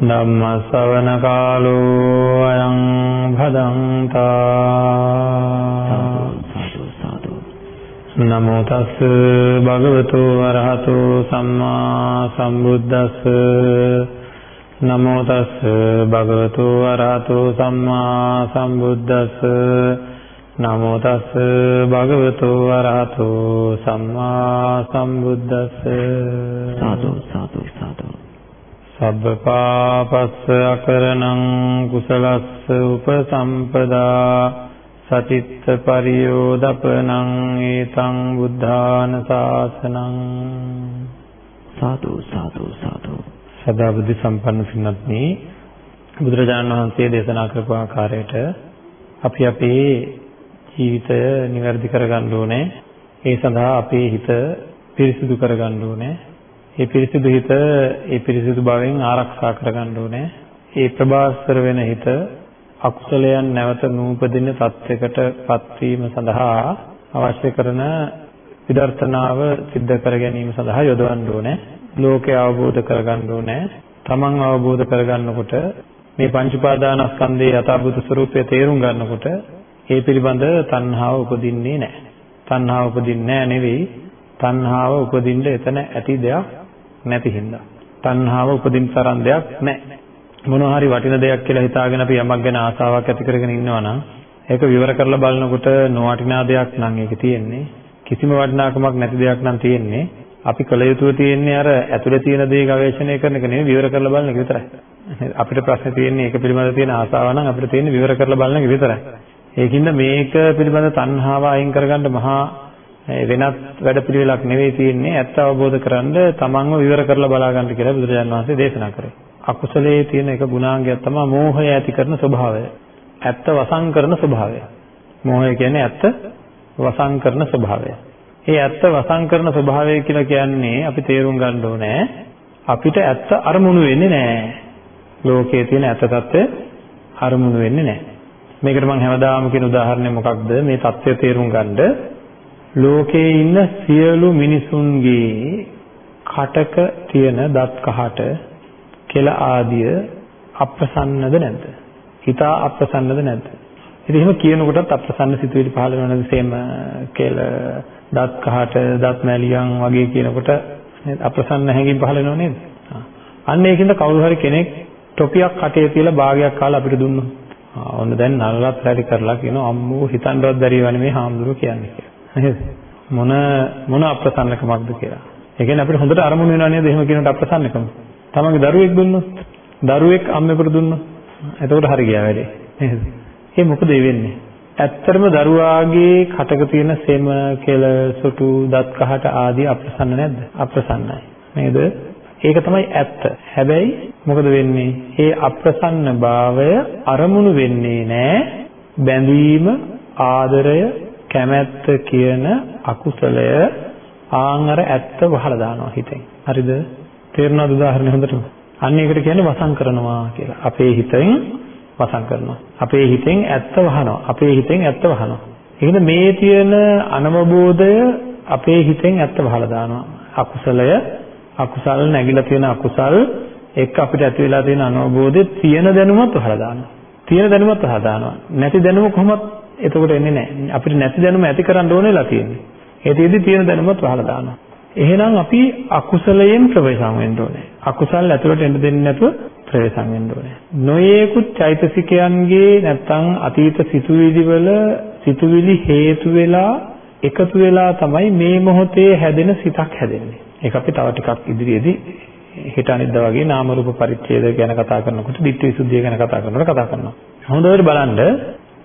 ධම්ම ශ්‍රවණ කාලෝ අයං භදංතා නමෝ තස් භගවතු වරහතු සම්මා සම්බුද්දස්ස නමෝ තස් භගවතු අරහතෝ සම්මා සම්බුද්දස්ස නමෝ තස් භගවතු අරහතෝ සම්මා සම්බුද්දස්ස සාදු සාදු සාදු. සබ්බ පාපස්ස අකරණං කුසලස්ස උපසම්පදා සතිත්ත පරියෝදපනං ඒතං බුද්ධාන ශාසනං සාදු සාදු සාදු සදා බුද්ධ සම්පන්න පින්වත්නි බුදුරජාණන් වහන්සේ දේශනා කරපු ආකාරයට අපි අපේ ජීවිතය નિවැරදි කරගන්න ඕනේ. ඒ සඳහා අපේ හිත පිරිසිදු කරගන්න ඕනේ. ඒ පිරිසිදු හිත ඒ පිරිසිදු භාවයෙන් ආරක්ෂා කරගන්න ඕනේ. ඒ ප්‍රබාස්තර වෙන හිත අකුසලයන් නැවත නූපදින තත්යකට පත්වීම සඳහා අවශ්‍ය කරන විදර්ශනාව සිද්ධ කර ගැනීම සඳහා යොදවන්න ඕනේ. ලෝකය අවබෝධ කරගන්න ඕනේ. තමන් අවබෝධ කරගන්නකොට මේ පංච උපාදානස්කන්ධයේ යථාභූත ස්වરૂපය තේරුම් ගන්නකොට ඒ පිළිබඳ තණ්හාව උපදින්නේ නැහැ. තණ්හාව උපදින්නේ නැහැ නෙවෙයි තණ්හාව උපදින්න එතන ඇති දෙයක් නැති හින්දා. තණ්හාව උපදින්න තරම් දෙයක් නැහැ. මොනවා හරි වටින දෙයක් කියලා හිතාගෙන අපි යමක් ගැන ආසාවක් ඇති කරගෙන ඉන්නවා නම් ඒක විවර කරලා බලනකොට නොවටිනා දෙයක් නම් ඒකේ තියෙන්නේ. කිසිම වටිනාකමක් නැති දෙයක් නම් තියෙන්නේ. අපි කල යුතුව තියෙන්නේ අර ඇතුලේ තියෙන දේ ගවේෂණය කරන එක නෙවෙයි විවර කරලා බලන එක විතරයි. අපිට ප්‍රශ්නේ තියෙන්නේ ඒක පිළිබඳව තියෙන ආසාව නම් අපිට තියෙන්නේ විවර කරලා බලන එක විතරයි. ඒකින්ද මේක පිළිබඳ තණ්හාව අයින් කරගන්න මහා වෙනත් වැඩපිළිවෙලක් නෙවෙයි තියෙන්නේ ඇත්ත අවබෝධ කරගන්න තමන්ව විවර කරලා බලා ගන්න කියලා බුදුරජාණන් වහන්සේ දේශනා කරේ. අකුසලයේ තියෙන එක ගුණාංගයක් තමයි මෝහය ඇති කරන ස්වභාවය. ඇත්ත වසං කරන ස්වභාවය. මෝහය කියන්නේ ඇත්ත වසං කරන ස්වභාවය. ඒ ඇත්ත වසං කරන ස්වභාවය කියලා කියන්නේ අපි තේරුම් ගන්න ඕනේ අපිට ඇත්ත අරමුණු වෙන්නේ නැහැ. ලෝකයේ තියෙන ඇත්ත తත්වය අරමුණු වෙන්නේ නැහැ. මේකට මම හැමදාම කියන උදාහරණය මොකක්ද? මේ తත්වය තේරුම් ගන්න ලෝකයේ ඉන්න සියලු මිනිසුන්ගේ කටක තියෙන දත් කහට කෙල ආදිය අප්‍රසන්නද නැද්ද? හිතා අප්‍රසන්නද නැද්ද? ඉතින් එහෙම කියනකොටත් අප්‍රසන්න සිතුවිලි පහළ වෙනවද සේම කෙල දත් කහට දත් මැලියන් වගේ කියනකොට අප්‍රසන්න හැඟීම් පහළ වෙනව නේද? අන්න ඒකින්ද කවුරු හරි කෙනෙක් ටොපියක් කටේ තියලා භාගයක් කාලා අපිට දුන්නොත්. ආ ඔන්න දැන් නලලත් වැඩි කරලා කියනවා අම්මෝ හිතන්නවත් බැරි වනේ මේ හාමුදුරුවෝ කියන්නේ කියලා. නේද? මොන මොන අප්‍රසන්නකමක්ද කියලා. ඒ කියන්නේ අපිට හොඳට අරමුණු වෙනව නේද? එහෙම කියනකොට අප්‍රසන්නකම. තමන්ගේ දරුවෙක් දුන්නොත්, දරුවෙක් අම්මෙකුට දුන්නොත්, එතකොට හරි ගියා වැඩේ. නේද? ඒ මොකද වෙන්නේ? ඇත්තටම දරුවාගේ කටක තියෙන සෙම, කෙල, සොටු, දත් කහට ආදී අප්‍රසන්න නැද්ද? අප්‍රසන්නයි. නේද? ඒක තමයි ඇත්ත. හැබැයි මොකද වෙන්නේ? ඒ අප්‍රසන්න භාවය අරමුණු වෙන්නේ නැහැ. බැඳීම, ආදරය, කැමැත්ත කියන අකුසලය ආන් අර ඇත්ත වහලා දානවා හිතෙන්. හරිද? තේරුණාද උදාහරණය හොඳටම? අන්න ඒකට කියන්නේ වසං කරනවා කියලා. අපේ හිතෙන් වසන් කරනවා. අපේ හිතෙන් ඇත්ත වහනවා. අපේ හිතෙන් ඇත්ත වහනවා. එහෙනම් මේ තියෙන අනවබෝධය අපේ හිතෙන් ඇත්ත වහලා දානවා. අකුසලය අකුසල් නැగిලා තියෙන අකුසල් එක්ක අපිට ඇති වෙලා තියෙන අනවබෝධය තියෙන දැනුමත් වහලා දානවා. තියෙන දැනුමත් වහලා දානවා. නැති දැනුම කොහොමත් එතකොට එන්නේ නැහැ. අපිට නැති දැනුම ඇති කරන්න ඕනෙලා තියෙන්නේ. ඒ තියෙදි තියෙන දැනුමත් වහලා දානවා. එහෙනම් අපි අකුසලයෙන් ප්‍රවේශම් වෙන්න ඕනේ. අකුසල් ඇතුළට එන්න දෙන්නේ නැතුව ප්‍රවේශම් වෙන්න ඕනේ. නොයේකුත් චෛතසිකයන්ගේ නැත්තම් අතීත සිතුවිලි වල සිතුවිලි හේතු වෙලා එකතු වෙලා තමයි මේ මොහොතේ හැදෙන සිතක් හැදෙන්නේ. ඒක අපි තව ටිකක් ඉදිරියේදී හෙට අනිද්දා වගේ නාම රූප පරිච්ඡේද ගැන කතා කරනකොට ditthi visuddhiය ගැන කතා කරනකොට කතා කරනවා. හොඳට බලන්න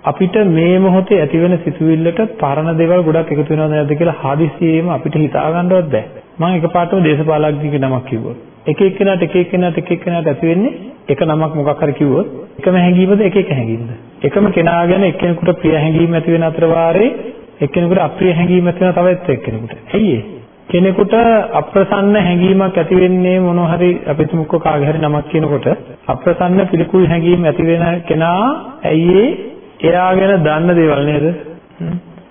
අපිට මේ මොහොතේ ඇතිවෙන සිතුවිල්ලට පරණ දේවල් ගොඩක් එකතු වෙනවද නැද්ද කියලා හදිසියෙම අපිට හිතා ගන්නවත් බෑ. මම එකපාරටම දේශපාලඥයෙක් නමක් කිව්වොත්. එක එක්කෙනාට එක එක්කෙනාට එක එක්කෙනාට ඇති වෙන්නේ එක නමක් මොකක් හරි කිව්වොත් එකම හැඟීමද එක එක හැඟීමද? එකම කෙනා ගැන එක්කෙනෙකුට ප්‍රිය හැඟීම් ඇති වෙන අතර වාරේ එක්කෙනෙකුට අප්‍රිය හැඟීම් ඇති වෙන තවත් එක්කෙනෙකුට. ඇයි ඒ? කෙනෙකුට අප්‍රසන්න හැඟීමක් ඇති වෙන්නේ මොනවා හරි අපි තුමුක්ක කාගේ හරි නමක් කියනකොට අප්‍රසන්න පිළිකුල් හැඟීම් ඇති වෙන කෙනා ඇයි එයා ගැන දන්න දේවල් නේද?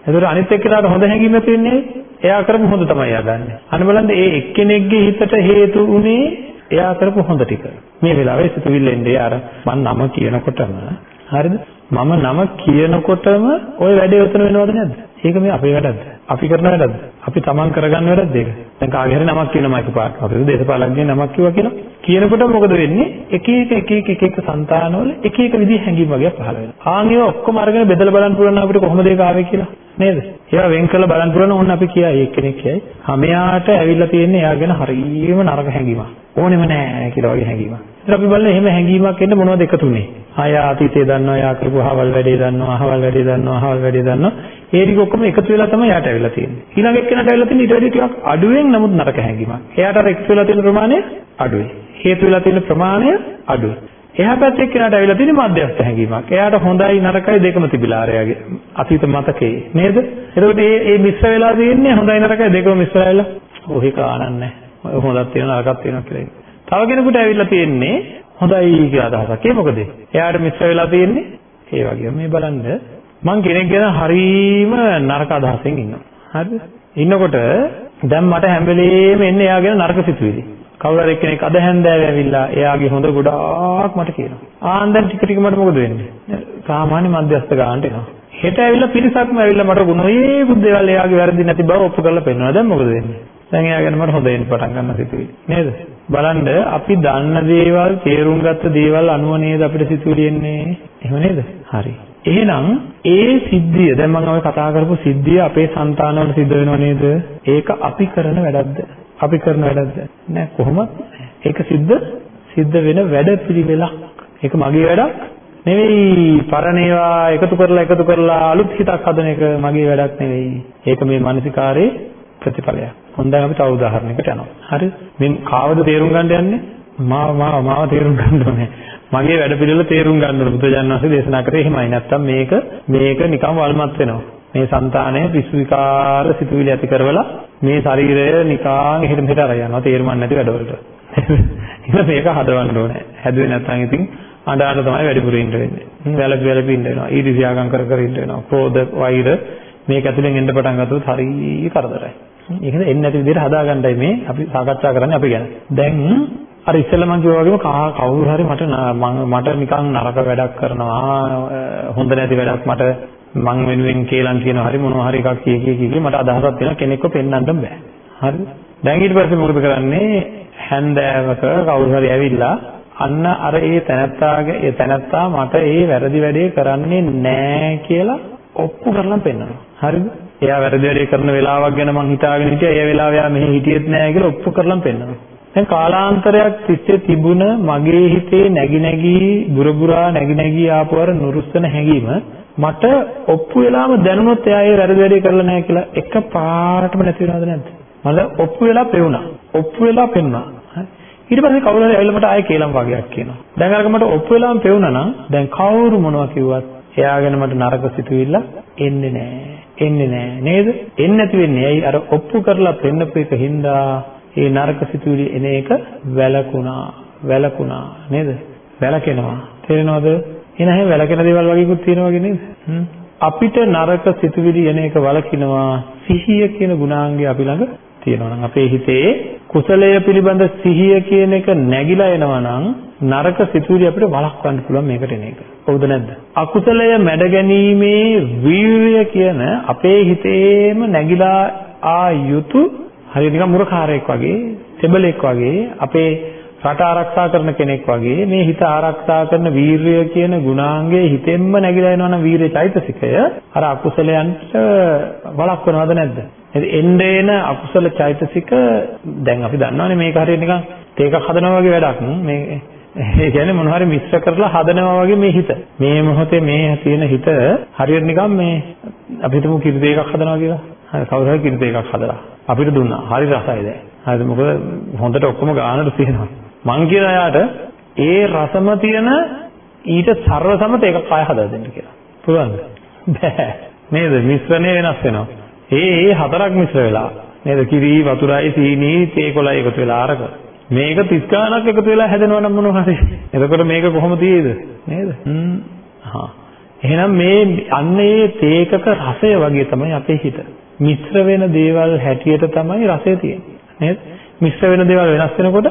එතකොට අනිත් එක්කෙනාට හොඳ හැඟීම් ඇති වෙන්නේ එයා කරපු හොඳ තමයි එයා ගන්න. අන්න බලන්න ඒ එක්කෙනෙක්ගේ හිතට හේතු උනේ එයා කරපු හොඳ ටික. මේ වෙලාවේ සිතුවිල්ල එන්නේ අර මම නම කියනකොටම හරිද? මම නම කියනකොටම ওই වැඩේ උතන වෙනවද නැද්ද? ඒක මේ අපේ වැඩක්ද? අපි කරන වැඩක්ද? අපි තමන් කරගන්න වැඩක්ද ඒක? දැන් කාගේ හරි නමක් කියනවා එක පාට. අපේ දේශපාලනඥයෙක් නමක් කිව්වා කියලා. කියනකොට මොකද වෙන්නේ? එක එක එක එක එක එක సంతානවල එක එක විදිහ හැංගීම් වගේ පහළ වෙනවා. ආන් ඒවා ඔක්කොම අරගෙන බෙදලා බලන්න පුළුවන් අපිට කොහොමද ඒක ආවේ කියලා. නේද? ඒවා වෙන් කරලා බලන්න පුළුවන් ඕන්න අපි කියයි එක්කෙනෙක් කියයි. හැමයාට ඇවිල්ලා තියෙන්නේ එයා ගැන හරියම නරක හැංගීමක්. ඕනෙම නෑ කියලා වගේ හැංගීමක්. ඉතින් අපි බලන්නේ එහෙම හැඟීමක් එන්න මොනවද එකතුනේ? ආය අතීතය දන්නවා, යා කරපු අහවල් වැඩේ දන්නවා, අහවල් වැඩේ දන්නවා, අහවල් වැඩේ දන්නවා. ඒ ටික ඔක්කොම එකතු වෙලා තමයි යාට ඇවිල්ලා තියෙන්නේ. ඊළඟ එක්කෙනාට ඇවිල්ලා තියෙන්නේ ඊට වැඩි ටිකක් අඩුවෙන් නමුත් නරක හැඟීමක්. එයාට අර එකතු වෙලා තියෙන ප්‍රමාණය අඩුයි. හේතු වෙලා තියෙන ප්‍රමාණය අඩුයි. එහා පැත්තේ කෙනාට ඇවිල්ලා තියෙන මධ්‍යස්ථ හැඟීමක්. එයාට හොඳයි නරකයි දෙකම තිබිලා ආරයාගේ අතීත මතකේ නේද? එතකොට මේ මේ මිශ්‍ර වෙලා තියෙන්නේ හොඳයි නරකයි දෙකම මිශ්‍ර වෙලා. ඔහි කාණන්නේ. හොඳක් තියෙනවා නරකක් තියෙනවා කියලා. තව කෙනෙකුට ඇවිල්ලා තියෙන්නේ හොඳයි කියලා අදහසක්. ඒ මොකද? එයාට මිශ්‍ර වෙලා තියෙන්නේ ඒ වගේ. මේ බලන්න මං කෙනෙක් ගැන හරීම නරක අදහසෙන් ඉන්නවා. හරිද? ඉන්නකොට දැන් මට හැම වෙලේම එන්නේ එයා ගැන නරක සිතුවිලි. කවුරු හරි කෙනෙක් අද හැන්දෑවේ ඇවිල්ලා එයාගේ හොඳ ගොඩාක් මට කියනවා. ආන් දැන් ටික ටික මට මොකද වෙන්නේ? සාමාන්‍ය මධ්‍යස්ථ ගන්නට එනවා. හෙට ඇවිල්ලා පිරිසක්ම ඇවිල්ලා මට ගුණයේ බුද්ධේවල් එයාගේ වැරදි නැති බව ඔප්පු කරලා පෙන්නනවා. දැන් මොකද වෙන්නේ? දැන් එයා ගැන මට හොඳ වෙන්න පටන් ගන්න සිතුවිලි. නේද? බලන්න අපි දන්න දේවල්, තේරුම් ගත්ත දේවල් අනුව නේද අපිට සිතුවිලි එන්නේ. එහෙම නේද? හරි. එහෙනම් ඒ සිද්ධිය දැන් මම ඔය කතා කරපු සිද්ධිය අපේ సంతානවල සිද්ධ වෙනව නේද? ඒක අපි කරන වැඩක්ද? අපි කරන වැඩක්ද? නෑ කොහොමද? ඒක සිද්ධ සිද්ධ වෙන වැඩ පිළිවෙලක්. ඒක මගේ වැඩක් නෙවෙයි. පරණ ඒවා එකතු කරලා එකතු කරලා අලුත් හිතක් හදන එක මගේ වැඩක් නෙවෙයි. ඒක මේ මානසිකාරේ ප්‍රතිඵලයක්. හොඳයි අපි තව උදාහරණයකට යනවා. හරි? මේ කාවද තේරුම් ගන්න යන්නේ? මාව මාව මාව තේරුම් ගන්න ඕනේ. මගේ වැඩ පිළිවෙල තේරුම් ගන්න ඕනේ. බුදුජානක වහන්සේ දේශනා කරේ එහෙමයි. නැත්තම් මේක මේක නිකන් වල්මත් වෙනවා. මේ సంతානය පිස්සු විකාර සිතුවිලි ඇති කරවලා මේ ශරීරය නිකන් එහෙට මෙහෙට අර යනවා. තේරුම්ක් නැති වැඩවලට. ඉතින් මේක හදවන්න ඕනේ. හැදුවේ නැත්නම් ඉතින් අඬාට තමයි වැඩිපුර ඉන්න වෙන්නේ. වැළපි වැළපි ඉන්න වෙනවා. ඊර්ෂ්‍යාගම් කර කර ඉන්න වෙනවා. ක්‍රෝධ, වෛර මේක ඇතුලෙන් එන්න පටන් ගත්තොත් හරිය කරදරයි. ඒකද එන්නේ නැති විදිහට හදාගන්නයි මේ අපි සාකච්ඡා කරන්නේ අපි ගැන. දැන් අර ඉස්සෙල්ලා මම කිව්වා වගේම කවුරු හරි මට මට නිකන් නරක වැඩක් කරනවා හොඳ නැති වැඩක් මට මං වෙනුවෙන් කියලා කියනවා හරි මොනවා හරි එකක් කිය කිය කිය මට අදහසක් තියෙනවා කෙනෙක්ව පෙන්වන්න බෑ. හරි. දැන් ඊට පස්සේ මොකද කරන්නේ? හැන්දෑවක කවුරු හරි ඇවිල්ලා අන්න අර ඒ තැනත්තාගේ ඒ තැනත්තා මට ඒ වැරදි වැඩේ කරන්නේ නෑ කියලා ඔප්පු කරලා පෙන්නනවා. හරිද? එයා වැරදි වැඩේ කරන වෙලාවක් ගැන මං හිතාගෙන හිටියා. ඒ වෙලාව එයා මෙහි හිටියෙත් නෑ කියලා ඔප්පු කරලම් පෙන්නනවා. දැන් කාලාන්තරයක් තිස්සේ තිබුණ මගේ හිතේ නැగి නැగి බුරබුරා නැగి නැగి ආපවර නුරුස්සන හැඟීම මට ඔප්පු වෙලාම දැනුනොත් එයා ඒ වැරදි වැඩේ කරලා නෑ කියලා එක පාරටම නැති වෙනවද නැද්ද? මල ඔප්පු වෙලා පෙවුනා. ඔප්පු වෙලා පෙන්නා. ඊට පස්සේ කවුරු හරි ඇවිල්ලා මට ආයෙ කේලම් වගේක් කියනවා. දැන් අරක මට ඔප්පු වෙලාම පෙවුනා නම් දැන් කවුරු මොනවා කිව්වත් එයාගෙන මට නරක සිතුවිල්ල එන්නේ නැහැ. එන්නේ නැහැ නේද? එන්නේ නැති වෙන්නේ. ඇයි? අර ඔප්පු කරලා පෙන්නපු එක හින්දා ඒ නරක සිතුවිලි එන එක වැළකුණා. වැළකුණා. නේද? වැළකෙනවා. තේරෙනවද? එහෙනම් වැළකෙන දේවල් වගේකුත් තියෙනවා වගේ නේද? අපිට නරක සිතුවිලි එන එක වළකිනවා සිහිය කියන ගුණාංගය අපි ළඟ තියෙනවා. නම් අපේ හිතේ කුසලය පිළිබඳ සිහිය කියන එක නැగిලා එනවා නම් නරක සිතුවිලි අපිට වළක්වන්න පුළුවන් මේකට එන එක. හවුද නැද්ද? අකුසලය මැඩ ගැනීමේ වීරිය කියන අපේ හිතේම නැగిලා ආ යුතු හරිය නිකන් මුරකාරයෙක් වගේ, සෙබලෙක් වගේ අපේ රට ආරක්ෂා කරන කෙනෙක් වගේ මේ හිත ආරක්ෂා කරන වීරිය කියන ගුණාංගයේ හිතෙන්ම නැగిලා එනවා නම් වීරිය චෛතසිකය අර අකුසලයන්ට වළක්වනවද නැද්ද? එන්නේ එන අකුසල චෛතසික දැන් අපි දන්නවනේ මේක හරියට නිකන් තේකක් හදනවා වගේ වැඩක් මේ ඒ කියන්නේ මොන හරි මිශ්‍ර කරලා හදනවා වගේ මේ හිත. මේ මොහොතේ මේ තියෙන හිත හරියට නිකන් මේ අපි හිතමු කිරිත එකක් හදනවා කියලා. හරි කවුරු හරි කිරිත එකක් හදලා අපිට දුන්නා. හරි රසයි දැන්. හරිද? මොකද හොඳට ඔක්කොම ගානට තියෙනවා. මං කියන යාට ඒ රසම තියෙන ඊට ਸਰව සමත එකක් ආය හදලා දෙන්න කියලා. පුළුවන්ද? බෑ. නේද? මිශ්‍රණය වෙනස් වෙනවා. ඒ ඒ හතරක් මිශ්‍ර වෙලා නේද? කිරි, වතුරයි, සීනි, තේ කොළයි එකතු වෙලා අරක. මේක 30 ගාණක් එකතු වෙලා හැදෙනවා නම් මොනවා හරි. එතකොට මේක කොහොම තියෙද? නේද? හ්ම්. හා. එහෙනම් මේ අන්න ඒ තේකක රසය වගේ තමයි අපේ හිත. මිශ්‍ර වෙන දේවල් හැටියට තමයි රසය තියෙන්නේ. නේද? මිශ්‍ර වෙන දේවල් වෙනස් වෙනකොට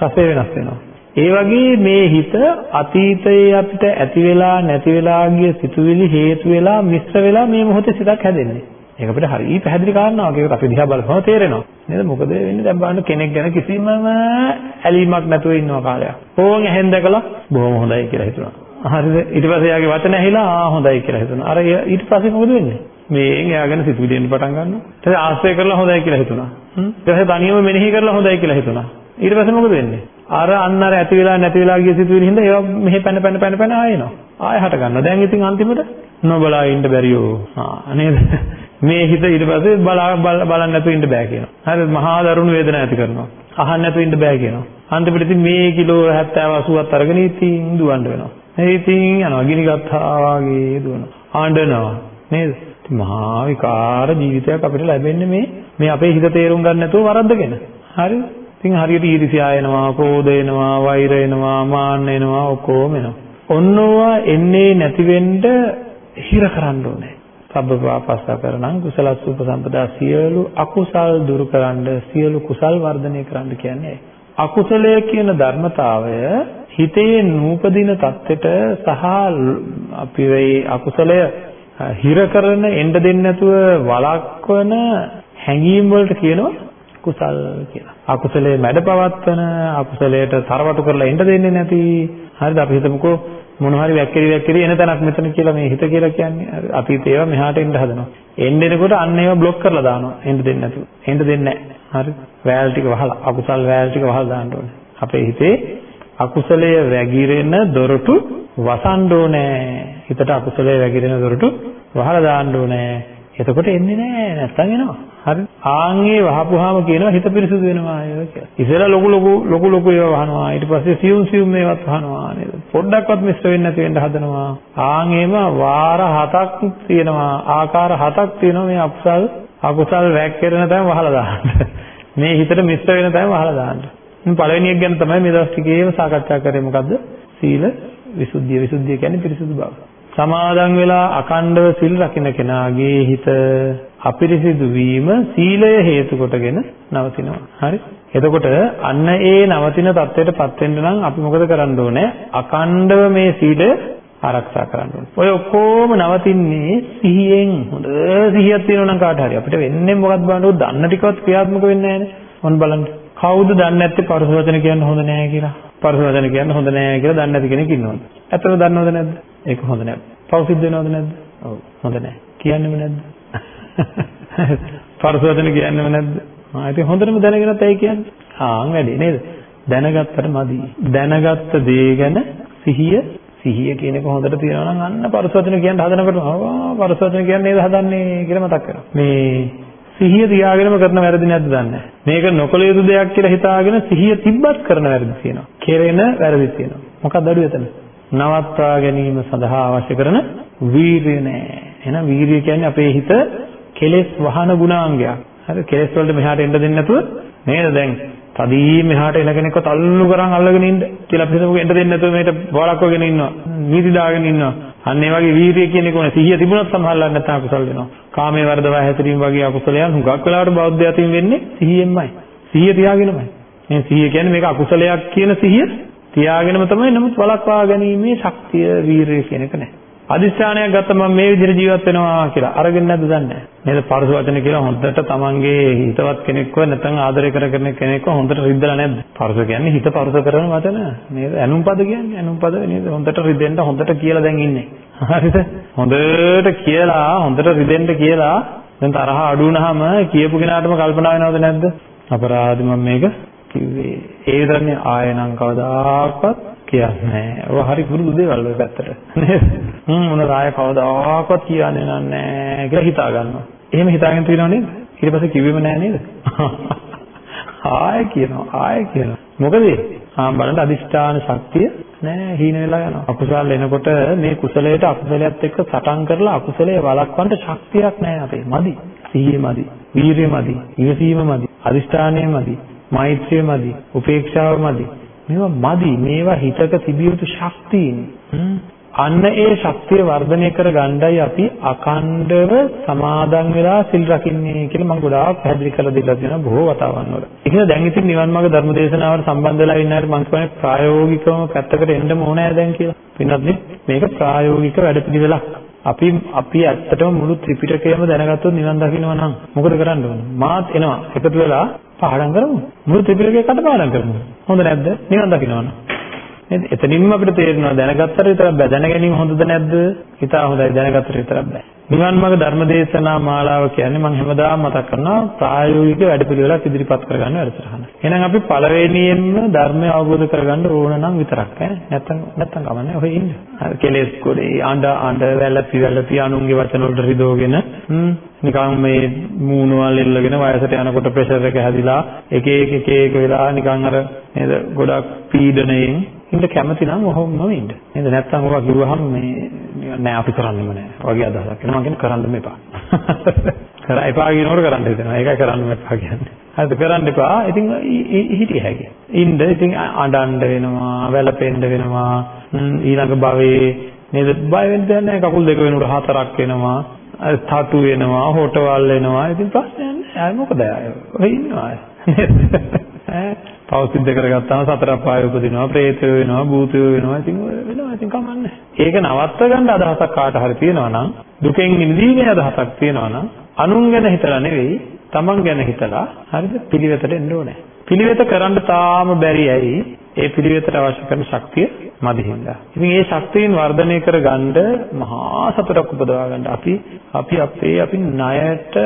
රසය වෙනස් වෙනවා. ඒ වගේ මේ හිත අතීතයේ අපිට ඇති වෙලා නැති වෙලා ගිය සිතුවිලි හේතු වෙලා මිශ්‍ර වෙලා මේ මොහොතේ සිතක් හැදෙන්නේ. ඒක අපිට හරිය පැහැදිලි කාරණාවක්. ඒකට අපි දිහා බලපුවම තේරෙනවා. නේද? මොකද වෙන්නේ දැන් බලන්න කෙනෙක් ගැන කිසිම ඇලීමක් නැතුව ඉන්නවා කාලයක්. ඕන් ඇහෙන් දැකලා බොහොම හොඳයි කියලා හිතුණා. හරිද? ඊට පස්සේ යාගේ වචන ඇහිලා ආ හොඳයි කියලා හිතුණා. අර ඊට පස්සේ මොකද වෙන්නේ? මේෙන් එයා ගැන සිතුවිලි එන්න පටන් ගන්නවා. ඊට පස්සේ ආශ්‍රය කරලා හොඳයි කියලා හිතුණා. හ්ම්. ඊට පස්සේ තනියම මෙනෙහි කරලා හොඳයි කියලා හිතුණා. ඊට පස්සේ මොකද වෙන්නේ? අර අන්න අර ඇති වෙලා නැති වෙලා ගිය සිතුවිලි හින්දා ඒවා මෙහෙ පැන පැන පැන පැන ආයෙනවා. ආයෙ හට ගන්නවා. දැන් ඉතින් අන්තිමට නොබලා ඉන්න බැරියෝ. ආ නේද? මේ හිත ඊට පස්සේ බලා බලන්න නැතුව ඉන්න බෑ කියනවා. හරිද? මහා දරුණු වේදනාවක් ඇති කරනවා. අහන්න නැතුව ඉන්න බෑ කියනවා. අන්තිමට ඉතින් මේ කිලෝ 70 80ක් අරගෙන ඉතින් දුවන්න වෙනවා. ඒ ඉතින් යනවා ගිනි ගත්තා වගේ දුවනවා. ආඬනවා. නේද? මහා විකාර ජීවිතයක් අපිට ලැබෙන්නේ මේ මේ අපේ හිත තේරුම් ගන්න නැතුව වරද්දගෙන. හරිද? ඉතින් හරියට ඊර්ෂ්‍යා එනවා, ක්‍රෝධ එනවා, වෛර එනවා, මාන්න එනවා, ඔක්කොම එනවා. ඔන්නවා එන්නේ නැති වෙන්න හිර කරන්න ඕනේ. සබ්බපාපස්සා කරණං කුසලස් උපසම්පදා සියලු අකුසල් දුරු කරන්න සියලු කුසල් වර්ධනය කරන්න කියන්නේ අකුසලය කියන ධර්මතාවය හිතේ නූපදින தත්ත්වයට සහ අපි වෙයි අකුසලය හිර කරන එන්න දෙන්නේ නැතුව වළක්වන හැඟීම් වලට කියනවා කුසල් කියලා. අකුසලයේ මැඩපවත්වන අකුසලයට තරවටු කරලා එන්න දෙන්නේ නැති. හරිද අපි හිතමුකෝ මොන හරි වැක්කිරි වැක්කිරි එන තැනක් මෙතන කියලා මේ හිත කියලා කියන්නේ අතීත ඒවා මෙහාට එන්න හදනවා. එන්න එනකොට අන්න ඒවා බ්ලොක් කරලා දානවා. එන්න දෙන්නේ නැතුව. එන්න දෙන්නේ නැහැ. හරි. වැල් ටික වහලා අකුසල් වැල් ටික වහලා දාන්න ඕනේ. අපේ හිතේ අකුසලය වැగిරෙන දොරටු වසන්න ඕනේ. හිතට අකුසලය වැగిරෙන දොරටු වහලා දාන්න ඕනේ. එතකොට එන්නේ නැහැ. නැත්තම් එනවා. හරි. ආන්ගේ වහපුවාම කියනවා හිත පිරිසුදු වෙනවා ඒක කියලා. ඉතල ලොකු ලොකු ලොකු ලොකු ඒවා වහනවා. ඊට පස්සේ සියුම් සියුම් මේවත් වහනවා නේද? පොඩ්ඩක්වත් මිශ්‍ර වෙන්නේ නැති වෙන්න හදනවා. ආන් එහෙම වාර හතක් තියෙනවා. ආකාර හතක් තියෙනවා මේ අකුසල් අකුසල් වැක්කිරෙන තැන වහලා දාන්න. මේ හිතට මිශ්‍ර වෙන තැන වහලා දාන්න. පළවෙනි එක ගැන තමයි මේ දවස් ටිකේම සාකච්ඡා කරේ මොකද්ද? සීල විසුද්ධිය. විසුද්ධිය කියන්නේ පිරිසුදු බව. සමාදන් වෙලා අකණ්ඩව සිල් රකින්න කෙනාගේ හිත අපිරිසිදු වීම සීලය හේතු කොටගෙන නවතිනවා. හරි? එතකොට අන්න ඒ නවතින தත්වයටපත් වෙන්න නම් අපි මොකද කරන්න ඕනේ? අකණ්ඩව මේ සීලය ආරක්ෂා කරන්න ඕනේ. ඔය ඔක්කොම නවතින්නේ සිහියෙන්. හොඳ සිහියක් තියෙනවා නම් කාට හරි අපිට වෙන්නේ මොකක්ද බලන්න ඕන දන්න ටිකවත් ක්‍රියාත්මක වෙන්නේ නැහැනේ. මොන් බලන්න. කවුද දන්නේ නැත්තේ පරස වචන කියන්න හොඳ නැහැ කියලා? පරස වචන කියන්න හොඳ නැහැ කියලා දන්නේ නැති කෙනෙක් ඉන්නවද? ඇත්තටම දන්නවද නැද්ද? ඒක හොඳ නැහැ. පව් සිද්ධ වෙනවද නැද්ද? ඔව් හොඳ නැහැ. කියන්නෙම නැද්ද? පරස වචන කියන්නෙම නැද්ද? ආ ඉතින් හොඳටම දැනගෙනත් ඇයි කියන්නේ? ආන් වැඩි නේද? දැනගත්තට මදි. දැනගත්ත දේ ගැන සිහිය සිහිය කියන එක හොඳට තියෙනවා නම් අන්න පරස වචන කියන්න හදනකොට ආ පරස වචන කියන්නේ නේද හදන්නේ කියලා මතක් කරගන්න. මේ සිහිය තියාගෙනම කරන වැරදි නැද්ද දන්නේ මේක නොකළ යුතු දෙයක් කියලා හිතාගෙන සිහිය තිබ්බත් කරන වැරදි තියෙනවා. කෙරෙන වැරදි තියෙනවා. මොකක්ද අඩුව එතන? නවත්වා ගැනීම සඳහා අවශ්‍ය කරන වීරිය නෑ. එහෙනම් වීරිය කියන්නේ අපේ හිත කෙලෙස් වහන ගුණාංගයක්. හරි කෙලෙස් වලට මෙහාට එන්න දෙන්නේ නැතුව නේද දැන් තදින් මෙහාට එන කෙනෙක්ව තල්ලු කරන් අල්ලගෙන ඉන්න කියලා අපි හිතමු එන්න දෙන්නේ නැතුව මේකට වළක්වගෙන ඉන්නවා. නීති දාගෙන ඉන්නවා. අන්න ඒ වගේ වීරිය කියන එක ඕනේ. සිහිය තිබුණොත් සමහරවල් නැත්නම් අකුසල වෙනවා. කාමයේ වර්ධවා හැසිරීම වගේ අකුසලයන් හුඟක් වෙලාවට බෞද්ධ යතින් වෙන්නේ සිහියෙන්මයි. සිහිය තියාගෙනමයි. මේ සිහිය කියන්නේ මේක අකුසලයක් කියන සිහිය තියාගෙනම තමයි නමුත් වළක්වා ගැනීමේ ශක්තිය වීරිය කියන එක නැහැ. අදිස්ථානයක් ගත්තම මම මේ විදිහට ජීවත් වෙනවා කියලා. අරගෙන නැද්ද දන්නේ? නේද? පරස වචන කියලා හොඳට තමන්ගේ හිතවත් කෙනෙක්ව නැත්නම් ආදරය කරගෙන කෙනෙක්ව හොඳට රිද්දලා නැද්ද? පරස කියන්නේ හිත පරස කරන වචන. නේද? ඇනුම්පද කියන්නේ ඇනුම්පද නේද? හොඳට රිදෙන්න හොඳට කියලා දැන් ඉන්නේ. හරිද? හොඳට කියලා හොඳට රිදෙන්න කියලා දැන් තරහ අඩු වුනහම කියපු කෙනාටම කල්පනා වෙනවද නැද්ද? අපරාධ මම මේක කිව්වේ. ඒ විතරනේ. ආයෙනම් කවදාකවත් කියන්නේ. ඔය හරි පුරුදු දේවල් ඔය පැත්තට. නේද? හ්ම් මොනවාද ආය කවදාකවත් කියන්නේ නැහැ කියලා හිතා ගන්නවා. එහෙම හිතාගෙන තියෙනව නේද? ඊට පස්සේ කිව්වෙම නැහැ නේද? ආය කියනවා ආය කියනවා. මොකද ආ බලන්න අදිෂ්ඨාන ශක්තිය නෑ හීන වෙලා යනවා. අකුසල් එනකොට මේ කුසලයට අකුසලයට එක්ක සටන් කරලා අකුසලයේ වළක්වන්න ශක්තියක් නෑ අපේ. මදි. සිහිය මදි. වීරිය මදි. ඉවසීම මදි. අදිෂ්ඨානය මදි. මෛත්‍රිය මදි. උපේක්ෂාව මදි. මේවා මදි මේවා හිතක තිබිය යුතු ශක්තියින් අන්න ඒ ශක්තිය වර්ධනය කර ගණ්ඩායි අපි අකණ්ඩව සමාදන් වෙලා සිල් රකින්නේ කියලා මම ගොඩාක් පැහැදිලි කරලා දීලා තියෙනවා බොහෝ වතාවන් වල. ඒක දැන් ඉතින් නිවන් මාර්ග ධර්ම දේශනාවට සම්බන්ධ වෙලා ඉන්න අය මම කියන්නේ ප්‍රායෝගිකවම පැත්තකට එන්න ඕනෑ දැන් කියලා. පින්වත්නි මේක ප්‍රායෝගික වැඩපිළිවෙලක්. අපි අපි ඇත්තටම මුළු ත්‍රිපිටකයම දැනගත්තොත් නිවන් දකින්නවා නම් මොකද කරන්න ඕන? මාත් එනවා එකතු වෙලා පාඩම් කරමු. මුළු ත්‍රිපිටකය කටපාඩම් කරමු. හොඳ නැද්ද? නිවන් දකින්නවා නම්. නේද? එතනින්ම අපිට තේරෙනවා දැනගත්තට විතරක් බෑ. දැන ගැනීම හොඳද නැද්ද? හිතා හොඳයි දැනගත්තට විතරක් බෑ. නිවන් මාර්ග ධර්මදේශනා මාලාව කියන්නේ මම හැමදාම මතක් කරනවා ප්‍රායෝගික වැඩපිළිවෙලක් ඉදිරිපත් කරගන්න වැඩසටහන. එහෙනම් අපි පළවෙනියෙන්ම ධර්මය අවබෝධ කරගන්න ඕන නම් විතරක් ඈ. නැත්තම් නැත්තම් ගමන්නේ ඔහෙ ඉන්න. අර කෙලෙස් කොටේ ආඬ ආඬ වැළපි වැළපි අනුන්ගේ වචන වලට රිදෝගෙන හ්ම් නිකන් මේ මූණවල් එල්ලගෙන වයසට යනකොට ප්‍රෙෂර් එක හැදිලා එක එක එක එක වෙලා නිකන් අර නේද ගොඩක් පීඩණයෙන් ඉන්න කැමති නම් ඔහොමම ඉන්න. නේද? නැත්තම් ඔවා කිව්වහම මේ නෑ අපි කරන්නෙම නෑ. වගේ අදහසක් එනවා. මම කියන්නේ කරන්නම එපා. කර එපා කියනකොට කරන්න හිතෙනවා. ඒකයි කරන්නම එපා කියන්නේ. හරිද? කරන්න එපා. ඉතින් හිටිය හැකියි. ඉන්න ඉතින් අඬන්න වෙනවා, වැළපෙන්න වෙනවා. ඊළඟ භවයේ නේද? බය වෙන්න දෙයක් නෑ. කකුල් දෙක වෙනකොට හතරක් වෙනවා. තටු වෙනවා, හොටවල් වෙනවා. ඉතින් ප්‍රශ්නයක් නෑ. මොකද ඔය ඉන්නවා. ඈ පව සිද්ධ කරගත්තාම සතර අපාය උපදිනවා, പ്രേතය වෙනවා, භූතය වෙනවා. ඉතින් වෙනවා. ඉතින් කමන්නේ. ඒක නවත්ත ගන්න අදහසක් කාට හරි තියෙනවා නම්, දුකෙන් නිදීමේ අදහසක් තියෙනවා නම්, අනුන් ගැන හිතලා නෙවෙයි, තමන් ගැන හිතලා හරිද පිළිවෙතට එන්න ඕනේ. පිළිවෙත කරන්න තාම බැරි ඇයි? ඒ පිළිවෙතට අවශ්‍ය කරන ශක්තිය මදි හින්දා. ඉතින් ඒ ශක්තියන් වර්ධනය කරගන්න මහා සතුටක් උපදවා ගන්න අපි අපි අපේ අපි ණයට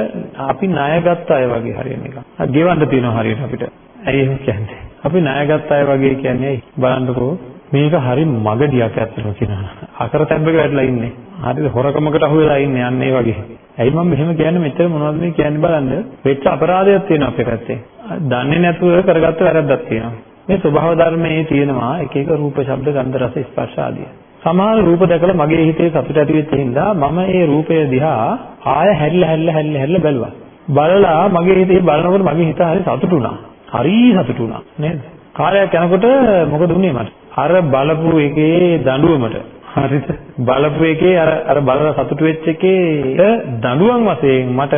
අපි ණයගත් අය වගේ හරියන එක. ගෙවන්න තියෙනවා හරියට අපිට. ඇයි එහෙම කියන්නේ? අපි ණයගත් අය වගේ කියන්නේ බලන්නකෝ මේක හරි මගඩියක් ඇත්තටම කියනවා. අකරතැබ්බක වැටලා ඉන්නේ. හරිද හොරකමකට අහු වෙලා ඉන්නේ අන්න ඒ වගේ. ඇයි මම මෙහෙම කියන්නේ මෙච්චර මොනවද මේ කියන්නේ බලන්න. වෙච්ච අපරාධයක් තියෙනවා අපේ පැත්තේ. දන්නේ නැතුව කරගත්ත වැරද්දක් තියෙනවා. මේ ස්වභාව ධර්මයේ තියෙනවා එක එක රූප, ශබ්ද, ගන්ධ, රස, ස්පර්ශ ආදී. සමහර රූප දැකලා මගේ හිතේ සතුට ඇති වෙච්ච හින්දා මම ඒ රූපය දිහා ආය හැරිලා හැරිලා හැරිලා හැරිලා බැලුවා. බලලා මගේ හිතේ බලනකොට මගේ හිත හරි සතුටු වුණා. හරි සතුටු වුණා. නේද? කාලයක් යනකොට මොකද වුනේ මට? අර බලපු එකේ දඬුවමට. හරිද? බලපු එකේ අර අර බලලා සතුටු වෙච්ච එකේ දඬුවම් වශයෙන් මට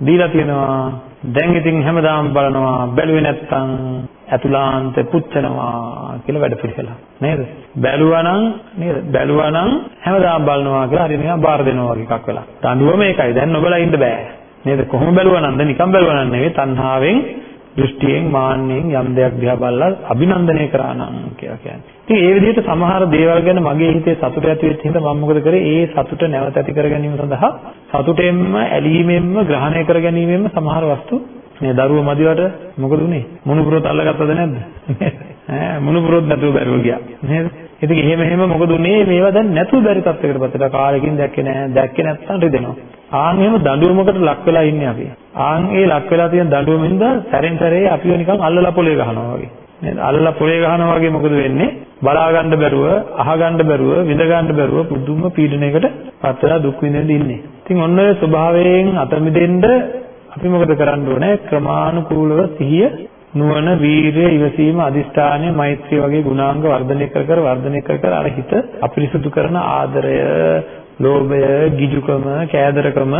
දීලා තියෙනවා. දැන් ඉතින් හැමදාම බලනවා. බැලුවේ නැත්තම් ඇතුලාන්ත පුච්චනවා කියලා වැඩ පිළිසලා නේද? බැලුවා නම් නේද? බැලුවා නම් හැමදාම බලනවා කියලා හරි නිකන් බාර දෙනවා වගේ එකක් වෙලා. දඬුවම ඒකයි. දැන් නොබලා ඉන්න බෑ. නේද? කොහොම බැලුවා නම්ද? නිකන් බැලුවා නම් නෙවෙයි. තණ්හාවෙන් දෘෂ්ටියෙන් මාන්නෙන් යම් දෙයක් දිහා බලලා අභිනන්දනය කරා නම් කියලා කියන්නේ. ඉතින් ඒ විදිහට සමහර දේවල් ගැන මගේ හිතේ සතුට ඇති වෙච්ච හින්දා මම මොකද කරේ? ඒ සතුට නැවත ඇති කර ගැනීම සඳහා සතුටෙන්ම ඇලීමෙන්ම ග්‍රහණය කර ගැනීමෙන්ම සමහර වස්තු මේ දරුව මදිවට මොකද උනේ? මුණුපුරොත් අල්ලගත්තද නැද්ද? ඈ මුණුපුරොත් නැතුව බැරුව ගියා. නේද? ඉතින් එහෙම එහෙම මොකද උනේ? මේවා දැන් නැතුව බැරි තත්යකට පස්සට කාලෙකින් දැක්කේ නැහැ. දැක්කේ නැත්නම් රිදෙනවා. ආන් එහෙම දඬුවමකට ලක් වෙලා ඉන්නේ අපි. ආන් ඒ ලක් වෙලා තියෙන දඬුවමින්ද සැරෙන් සැරේ අපිව නිකන් අල්ලලා පොලේ ගහනවා වගේ. නේද? අල්ලලා පොලේ ගහනවා වගේ මොකද වෙන්නේ? බලා ගන්න බැරුව, අහ ගන්න බැරුව, විඳ ගන්න බැරුව පුදුම පීඩනයකට පත් වෙලා දුක් විඳින්න ඉන්නේ. ඉතින් ඔන්න ඔය ස්වභාවයෙන් අත මිදෙන්න අපි මොකද කරන්න ඕනේ? ක්‍රමානුකූලව සිහිය නුවණ, වීරිය, ඉවසීම, අදිෂ්ඨානය, මෛත්‍රිය වගේ ගුණාංග වර්ධනය කර කර වර්ධනය කර කර අර හිත අපිරිසුදු කරන ආදරය, ලෝභය, ගිජුකම, කෑදරකම,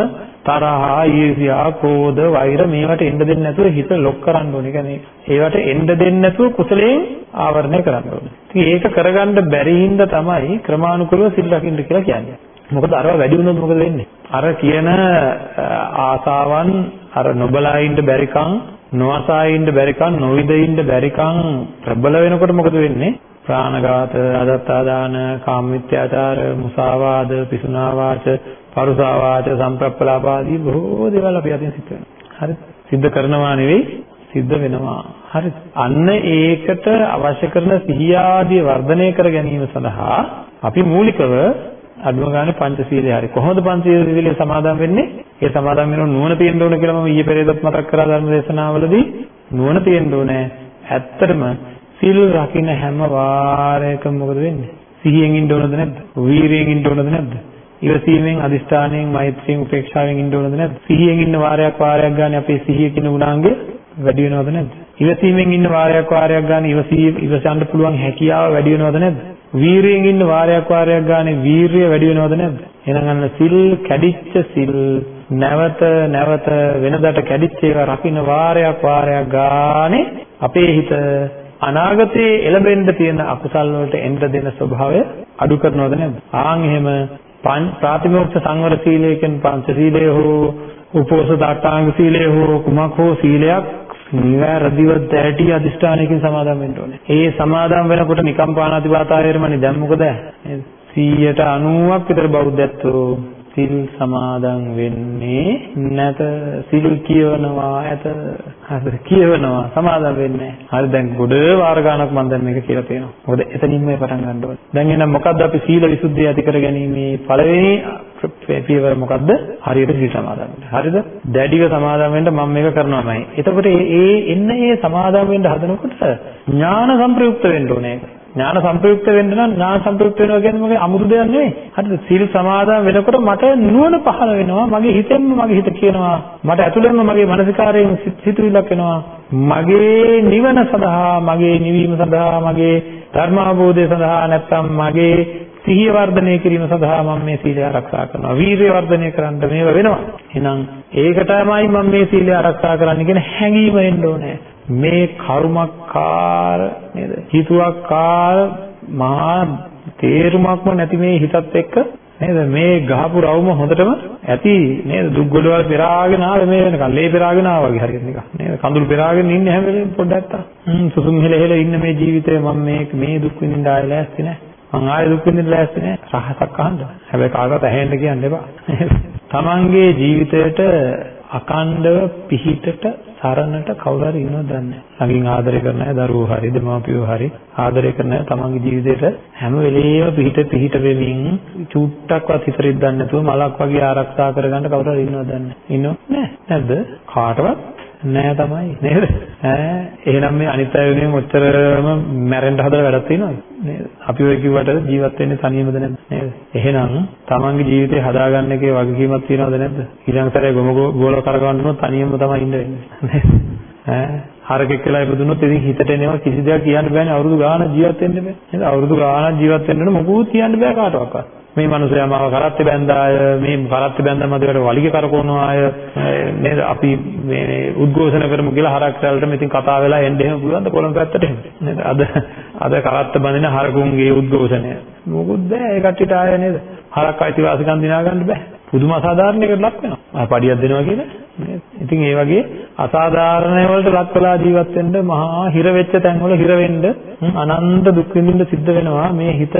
තරහා, ඊර්ෂ්‍යා, ක්‍රෝධ, වෛර මේවට එන්න දෙන්නේ නැතුව හිත ලොක් කරන්න ඕනේ. කියන්නේ ඒවට එන්න දෙන්නේ නැතුව කුසලයෙන් ආවරණය කරන්න ඕනේ. ඉතින් ඒක කරගන්න බැරි හින්දා තමයි ක්‍රමානුකූලව සිල් රකින්න කියලා කියන්නේ. මොකද අරව වැඩි වුණොත් මොකද වෙන්නේ? අර කියන ආසාවන් අර නොබලා ඉන්න බැරිකම්, නොඅසා ඉන්න බැරිකම්, නොවිද ඉන්න බැරිකම් ප්‍රබල වෙනකොට මොකද වෙන්නේ? ප්‍රාණඝාත, අදත්තාදාන, කාමමිත්‍යාචාර, මුසාවාද, පිසුනාවාච, පරුසාවාච, සම්ප්‍රප්පලාපාදී බොහෝ දේවල් අපි අතින් සිද්ධ වෙනවා. හරිද? සිද්ධ කරනවා නෙවෙයි සිද්ධ වෙනවා. හරිද? අන්න ඒකට අවශ්‍ය කරන සිහිය ආදී වර්ධනය කර ගැනීම සඳහා අපි මූලිකව අඩුම ගානේ පංචශීලය හරි කොහොමද පංචශීලය සමාදන් වෙන්නේ? ඒ සමාදන් වෙනව නුවණ තියෙන්න ඕන කියලා මම ඊයේ පෙරේදත් මතක් කරා ධර්ම දේශනාවලදී නුවණ තියෙන්න ඕනේ. ඇත්තටම සීල් රකින්න හැම වාරයකම මොකද වෙන්නේ? සිහියෙන් ඉන්න ඕනද නැද්ද? වීරියෙන් ඉන්න ඕනද නැද්ද? ඉවසීමෙන් අදිෂ්ඨානයෙන් මෛත්‍රියෙන් උපේක්ෂාවෙන් ඉන්න ඕනද නැද්ද? සිහියෙන් ඉන්න වාරයක් වාරයක් ගන්න අපේ සිහිය කියන ගුණාංගය වැඩි වෙනවද නැද්ද? ඉවසීමෙන් ඉන්න වාරයක් වාරයක් ගන්න ඉවසී ඉවසන්න පුළුවන් හැකියාව වැඩි වෙනවද නැද්ද? වීරියෙන් ඉන්න වාරයක් වාරයක් ගන්න වීරිය වැඩි වෙනවද නැද්ද? එහෙනම් අන්න සිල් කැඩිච්ච සිල් නැවත නැවත වෙනදට කැඩිච්ච ඒවා රකින්න වාරයක් වාරයක් ගානේ අපේ හිත අනාගතයේ එළඹෙන්න තියෙන අකුසල් වලට එන්න දෙන ස්වභාවය අඩු කරනවද නැද්ද? ආන් එහෙම ප්‍රාතිමෝක්ෂ සංවර සීලය කියන පංච සීලය හෝ උපෝසථ අටාංග සීලය හෝ කුමක් හෝ සීලයක් නිවැරදිව දැටි අදිෂ්ඨානයකින් සමාදම් වෙන්න ඕනේ. ඒ සමාදම් වෙනකොට නිකම් පාණාති වාතාවරණයමනේ දැන් මොකද? 190ක් විතර බෞද්ධත්වෝ සිල් සමාදන් වෙන්නේ නැත. සිල් කියවනවා ඇත. හරි කියවනවා. සමාදන් වෙන්නේ හරි දැන් ගොඩ වාර ගානක් මම දැන් මේක කියලා තියෙනවා. මොකද එතනින්ම පටන් ගන්න ඕනේ. දැන් එහෙනම් මොකද්ද අපි සීල විසුද්ධිය ඇති කරගැනීමේ පළවෙනි පියවර මොකද්ද? හරියට සීල සමාදන් වෙන්න. හරිද? දැඩිව සමාදන් වෙන්න මම මේක කරනවාමයි. එතකොට ඒ එන්න ඒ සමාදන් වෙන්න හදනකොට ඥාන සම්ප්‍රයුක්ත වෙන්න ඕනේ. ඥාන සම්ප්‍රයුක්ත වෙන්න නම් ඥාන සම්ප්‍රයුක්ත වෙනවා කියන්නේ මොකද අමුතු දෙයක් නෙවෙයි. හරිද? සීල සමාදන් වෙනකොට මට නුවණ පහළ වෙනවා. මගේ හිතෙන්ම මගේ හිත කියනවා. මට ඇතුළෙන්ම මගේ මානසිකාරයෙන් සිතුවිල්ලක් එනවා. මගේ නිවන සඳහා, මගේ නිවීම සඳහා, මගේ ධර්මාභෝධය සඳහා නැත්නම් මගේ සිහිය වර්ධනය කිරීම සඳහා මම මේ සීලය ආරක්ෂා කරනවා. වීරිය වර්ධනය කරන්න මේව වෙනවා. එහෙනම් ඒක තමයි මම මේ සීලය ආරක්ෂා කරන්න කියන හැඟීම එන්න ඕනේ. මේ කර්මකාර නේද? හිතුවක්කාර මහා තේරුමක්ම නැති මේ හිතත් එක්ක නේද? මේ ගහපු රවුම හොඳටම ඇති නේද? දුක් ගොඩවල් පෙරාගෙන ආවේ මේ වෙනකන්. ලේ පෙරාගෙන ආවා වගේ හරියට නිකන් නේද? කඳුළු පෙරාගෙන ඉන්නේ හැම වෙලේම පොඩ්ඩක් තා හ්ම් සුසුම් හෙල හෙල ඉන්න මේ ජීවිතේ මම මේ මේ දුක් විඳින්න ආයෙ ලෑස්ති නැහැ මං ආයෙ දුක් විඳින්න ලෑස්ති නැහැ රහසක් අහන්න. හැබැයි කාටවත් ඇහෙන්න කියන්න එපා. තමන්ගේ ජීවිතයට අකණ්ඩව පිහිටට සරණට කවුරු හරි ඉන්නවද දන්නේ නැහැ. ළඟින් ආදරය කරන අය දරුවෝ හරි දෙමාපියෝ හරි ආදරය කරන අය තමන්ගේ ජීවිතේට හැම වෙලේම පිහිට පිහිට වෙමින් චුට්ටක්වත් හිතරින් දන්නේ නැතුව මලක් වගේ ආරක්ෂා කරගන්න කවුරු හරි ඉන්නවද දන්නේ නැහැ. ඉන්නව නැහැ. නැද්ද? කාටවත් නෑ තමයි. නේද? ඈ එහෙනම් මේ අනිත් අය වෙනුවෙන් ඔච්චරම මැරෙන්න හදලා වැඩක් තියෙනවද? නේද? අපි ඔය කිව්වට ජීවත් වෙන්නේ තනියමද නැද්ද? නේද? එහෙනම් තමන්ගේ ජීවිතේ හදාගන්න එකේ වගකීමක් තියෙනවද නැද්ද? ඊළඟ සැරේ ගොම ගෝල කරගන්න උනොත් තනියම තමයි ඉන්න වෙන්නේ. නේද? ඈ හරකෙක් වෙලා ඉපදුනොත් ඉතින් හිතට එනවා කිසි දෙයක් කියන්න බෑනේ. අවුරුදු ගාණක් ජීවත් වෙන්න බෑ. නේද? අවුරුදු ගාණක් ජීවත් වෙන්න මොකුත් කියන්න බෑ කාටවත්. මේ මිනිසයා මාව කරත්තේ බැඳාය මේ කරත්තේ බැඳම මැදට වලිග කරකවනවා අය නේද? අපි මේ උද්ඝෝෂණ කරමු කියලා හරක් රැල්ටම ඉතින් කතා වෙලා එන්න එහෙම පුළුවන් ද කොළඹ පැත්තට එහෙම නේද? අද අද කරත්ත බඳින හරකුන්ගේ උද්ඝෝෂණය. මොකුත් බෑ. ඒ කට්ටියට ආය නේද? හරක් අයිතිවාසිකම් දිනා ගන්න බෑ. පුදුම අසාධාරණයකට ලක් වෙනවා ආ පඩියක් දෙනවා කියලා නේද ඉතින් ඒ වගේ අසාධාරණ වලට ලක් වෙලා ජීවත් වෙන්න මහා හිර වෙච්ච තැන් වල හිර වෙන්න අනන්ත දුක් විඳින්න සිද්ධ වෙනවා මේ හිත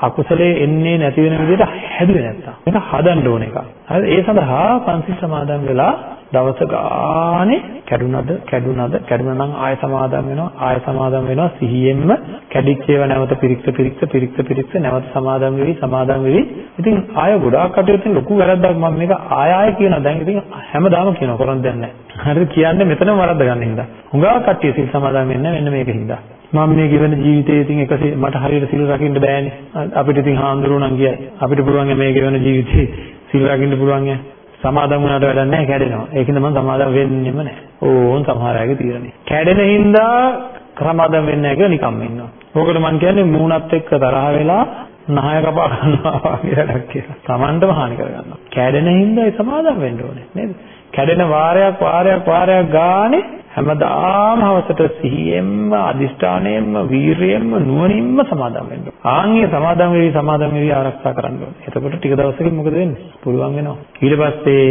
අකුසලයේ එන්නේ නැති වෙන විදිහට හැදුවේ නැත්තම්. ඒක හදන්න ඕන එකක්. හරිද? ඒ සඳහා පන්සිල් සමාදන් වෙලා දවස ගානේ කැඩුනද කැඩුනද කැඩුනා නම් ආය සමාදන් වෙනවා ආය සමාදන් වෙනවා සිහියෙන්ම කැඩිච්ච ඒවා නැවත පිරික්ස පිරික්ස පිරික්ස පිරික්ස නැවත සමාදන් වෙවි සමාදන් වෙවි. ඉතින් ආය ගොඩාක් කටයුතු ලොකු වැරද්දක් මම මේක ආය ආය කියනවා. දැන් ඉතින් හැමදාම කියනවා කරන් දෙයක් නැහැ. හරිද? කියන්නේ මෙතනම වරද්ද ගන්න හින්දා. හුඟා කට්ටිය සිල් සමාදන් වෙන්නේ මෙන්න මේක හින්දා. මම මේ ගෙවන ජීවිතයේ ඉතින් එකසේ මට හරියට සිල් රකින්න බෑනේ. අපිට ඉතින් හාමුදුරුවෝ නම් කියයි. අපිට පුළුවන් මේ ගෙවන ජීවිතේ සිල් රකින්න පුළුවන් ඈ. සමාදන් වුණාට වැඩක් නැහැ කැඩෙනවා. ඒකින්ද මම සමාදන් වෙන්නෙම නැහැ. ඕන් සමහර අයගේ තීරණේ. කැඩෙන හින්දා සමාදන් වෙන්නේ නැහැ කියලා නිකම්ම ඉන්නවා. ඕකට මම කියන්නේ මූණත් එක්ක තරහ වෙලා නහය කපා ගන්නවා වගේ වැඩක් කියලා. Tamanටම හානි කරගන්නවා. කැඩෙන හින්දා ඒ සමාදන් වෙන්න ඕනේ නේද? කැඩෙන වාරයක් වාරයක් වාරයක් ගානේ හැමදාම හවසට සිහියෙන්ම අදිෂ්ඨානයෙන්ම වීරියෙන්ම නුවණින්ම සමාදම් වෙන්න ඕනේ. ආන්ගේ සමාදම් වෙවි සමාදම් වෙවි ආරක්ෂා කරන්න ඕනේ. එතකොට ටික දවසකින් මොකද වෙන්නේ? පුළුවන් වෙනවා. ඊට පස්සේ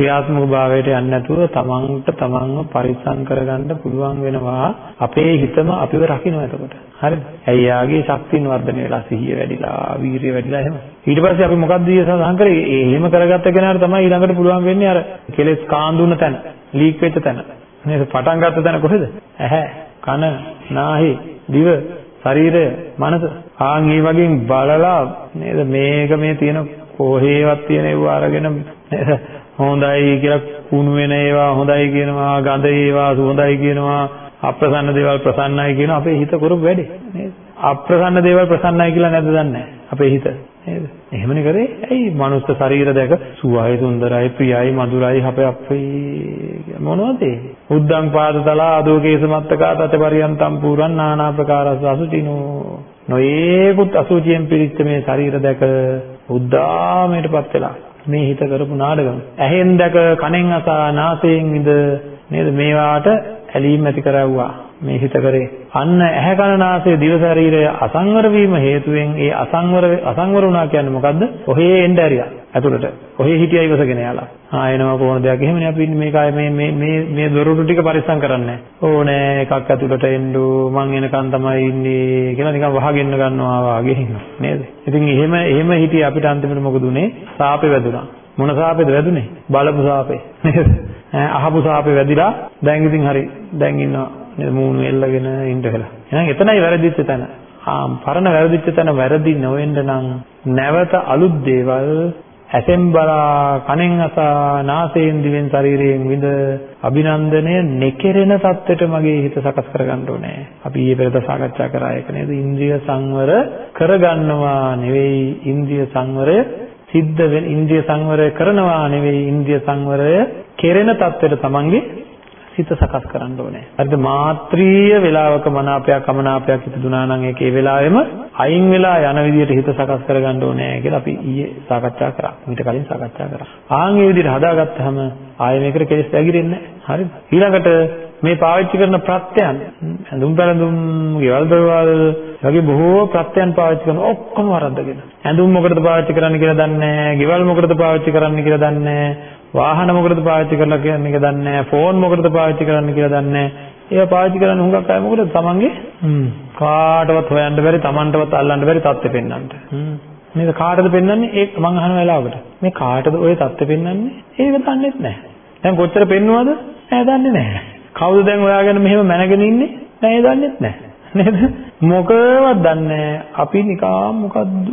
ක්‍රියාත්මක භාවයට යන්නේ නැතුව තමන්ට තමන්ව පරිස්සම් කරගන්න පුළුවන් වෙනවා. අපේ හිතම අපිව රකින්න එතකොට. හරිද? ඇයි යාගේ ශක්තියන් වර්ධනය වෙලා සිහිය වැඩිලා, වීරිය වැඩිලා එහෙම. ඊට පස්සේ අපි මොකක්ද ඊයේ සඳහන් කරේ? එහෙම කරගත්ත කෙනාට තමයි ඊළඟට පුළුවන් වෙන්නේ අර කෙලෙස් කාන්දුන තැන, ලීක් වෙච්ච තැන. නේද? පටන් ගත්ත තැන කොහෙද? ඇහැ, කන, නාහි, දිව, ශරීරය, මනස. ආන් මේ වගේ බලලා නේද මේක මේ තියෙන කොහේවත් තියෙන ඒවා අරගෙන හොඳයි කියලා කුණු වෙන ඒවා හොඳයි කියනවා ගඳ ඒවා සුවඳයි කියනවා අප්‍රසන්න දේවල් ප්‍රසන්නයි කියන අපේ හිත කරපු වැඩේ නේද? අප්‍රසන්න දේවල් ප්‍රසන්නයි කියලා නැද්ද දන්නේ අපේ හිත නේද? එහෙමනේ කරේ. ඇයි මනුස්ස ශරීර දැක? සුවයි සුන්දරයි ප්‍රියයි මధుරයි අපේ අපේ මොනවද ඒ උද්දං පාදතලා ආදෝකේස මත්තකා තත පරියන්තම් පුරන් නානා ප්‍රකාරස් අසුචිනෝ. නොයේකුත් අසුචියෙන් පිරිච්ච මේ ශරීර දැක උද්දාමයටපත් වෙලා මේ හිත කරපු නාඩගම. ඇහෙන් දැක කනෙන් අසා නාසයෙන් විඳ නේද? මේවාට ඇලීම් ඇති කරවුවා. මේ හිත කරේ අන්න ඇහැ කන නාසය දිව ශරීරය අසංවර වීම හේතුවෙන් ඒ අසංවර අසංවර වුණා කියන්නේ මොකද්ද? ඔහේ එන්න ඇරියා ඇතුළට. ඔහේ හිටියා ඉවසගෙන යාලා. ආ එනවා කොහොමද දෙයක් එහෙමනේ අපි ඉන්නේ මේකයි මේ මේ මේ මේ දොරටු ටික පරිස්සම් කරන්නේ. ඕනේ එකක් ඇතුළට එන්න මං එනකන් තමයි ඉන්නේ කියලා නිකන් වහගෙන ගන්නවා වාගේ නේද? ඉතින් එහෙම එහෙම හිටියේ අපිට අන්තිමට මොකද උනේ? සාපේ වැදුනා. මොන සාපේද වැදුනේ? බලපු සාපේ. නේද? අහපු සාපේ වැදිලා දැන් ඉතින් හරි දැන් ඉන්නවා නේද මූණු එල්ලගෙන ඉන්න වෙලා. එහෙනම් එතනයි වැරදිච්ච තැන. ආ පරණ වැරදිච්ච තැන වැරදි නොවෙන්න නම් නැවත අලුත් දේවල් ඇසෙන් බලා කනෙන් අසා නාසයෙන් දිවෙන් ශරීරයෙන් විඳ අභිනන්දනය නෙකෙරෙන தත්වෙට මගේ හිත සකස් කරගන්න ඕනේ. අපි ඊයේ පෙරද සාකච්ඡා කරා ඒක නේද? ඉන්ද්‍රිය සංවර කරගන්නවා නෙවෙයි ඉන්ද්‍රිය සංවරය සිද්ධ වෙන ඉන්ද්‍රිය සංවරය කරනවා නෙවෙයි ඉන්ද්‍රිය සංවරය කෙරෙන தත්වෙට තමන්ගේ හිත සකස් කරන්න ඕනේ. හරිද? මාත්‍රීය වේලාවක මනාපයක් අමනාපයක් හිතුණා නම් ඒක ඒ වෙලාවෙම අයින් වෙලා යන විදිහට හිත සකස් කරගන්න ඕනේ කියලා අපි ඊයේ සාකච්ඡා කරා. ඊට කලින් සාකච්ඡා කරා. ආන් මේ විදිහට හදාගත්තාම ආයෙ මේකට කෙලස් ඇගිරෙන්නේ නැහැ. හරිද? ඊළඟට මේ පාවිච්චි කරන ප්‍රත්‍යයන් ඇඳුම් පැළඳුම්, ගෙවල් දොරවල් වගේ බොහෝ ප්‍රත්‍යයන් පාවිච්චි කරන ඔක්කොම වරද්දගෙන. ඇඳුම් මොකටද පාවිච්චි කරන්න කියලා දන්නේ නැහැ. ගෙවල් මොකටද පාවිච්චි කරන්න කියලා දන්නේ නැහැ. වාහන මොකටද පාවිච්චි කරලා කියන්නේ ඒක දන්නේ නැහැ. ෆෝන් මොකටද පාවිච්චි කරන්න කියලා දන්නේ නැහැ. ඒවා පාවිච්චි කරන්නේ හුඟක් අය මොකටද තමන්ගේ කාටවත් හොයන්න බැරි, තමන්ටවත් අල්ලන්න බැරි තත්ත්වෙ පෙන්වන්නට. මේක කාටද පෙන්වන්නේ? ඒක මං අහන වෙලාවකට. මේ කාටද ওই තත්ත්වෙ පෙන්වන්නේ? ඒක දන්නේ නැහැ. දැන් කොච්චර පෙන්වුවද? නෑ දන්නේ නැහැ. කවුද දැන් ඔයාගෙන මෙහෙම මැනගෙන ඉන්නේ? නෑ දන්නේත් නැහැ. නේද? මොකවත් දන්නේ අපි නිකම් මොකද්ද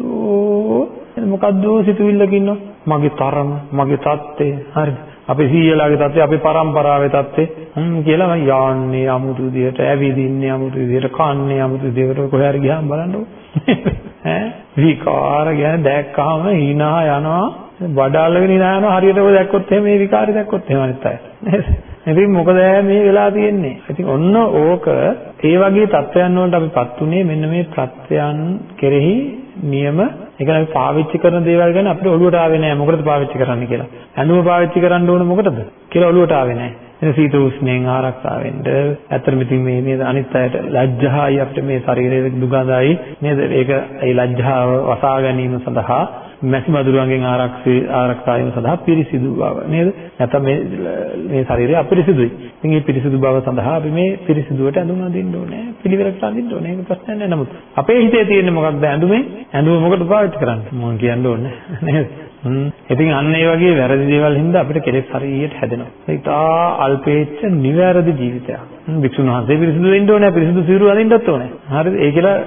මොකද්ද සිතුවිල්ලක ඉන්නවා. මගේ තරම, මගේ தත්ත්වය. හරිද? අපේ සීයලාගේ தත්ත්වය, අපේ પરම්පරාවේ තත්ත්වය. හ්ම් කියලා මම යන්නේ අමුතු විදියට, ඇවිදින්නේ අමුතු විදියට, කන්නේ අමුතු විදියට කොහේ හරි ගියාම බලන්නකො. ඈ විකාර ගැන දැක්කහම hina යනවා. වඩාලගෙන hina යනවා. හරියට ඔය දැක්කොත් එහෙම මේ විකාරය දැක්කොත් එහෙම අනිත් අය. නේද? ඉතින් මොකද මේ වෙලා තියෙන්නේ? ඉතින් ඔන්න ඕක ඒ වගේ தත්වයන් වලට අපිපත් උනේ මෙන්න මේ ප්‍රත්‍යයන් කෙරෙහි නියම ඒ කියන්නේ අපි පාවිච්චි කරන දේවල් ගැන අපිට ඔළුවට ආවේ නැහැ මොකටද පාවිච්චි කරන්න කියලා. ඇඳුම පාවිච්චි කරන්න ඕන මොකටද කියලා ඔළුවට ආවේ නැහැ. එන සීත උෂ්ණයෙන් ආරක්ෂා වෙන්න. ඇත්තටම ඉතින් මේ නේද අනිත් අයට ලැජ්ජායි අපිට මේ ශරීරයේ දුගඳයි නේද? ඒක ඒ ලැජ්ජාව වසා ගැනීම සඳහා මැසි මදුරුවන්ගෙන් ආරක්ෂී ආරක්ෂා වීම සඳහා පිරිසිදු බව නේද? නැත්නම් මේ මේ ශරීරය අපිරිසිදුයි. ඉතින් මේ පිරිසිදු බව සඳහා අපි මේ පිරිසිදුවට ඇඳුම් අඳින්න ඕනේ. පිළිවෙලකට අඳින්න ඕනේ. ඒක ප්‍රශ්නයක් නෑ. නමුත් අපේ හිතේ තියෙන්නේ මොකක්ද ඇඳුමේ? ඇඳුම මොකටද පාවිච්චි කරන්නේ? මම කියන්න ඕනේ නේද? හ්ම්. ඉතින් අන්න ඒ වගේ වැරදි දේවල් හින්දා අපිට කෙලෙස් හරියට හැදෙනවා. ඒක තා අල්පේච්ඡ නිවැරදි ජීවිතයක්. වික්ෂුන් වහන්සේ පිරිසිදු වෙන්න ඕනේ, පිරිසිදු සිවුරු අඳින්නත් ඕනේ. හරිද? ඒ කියලා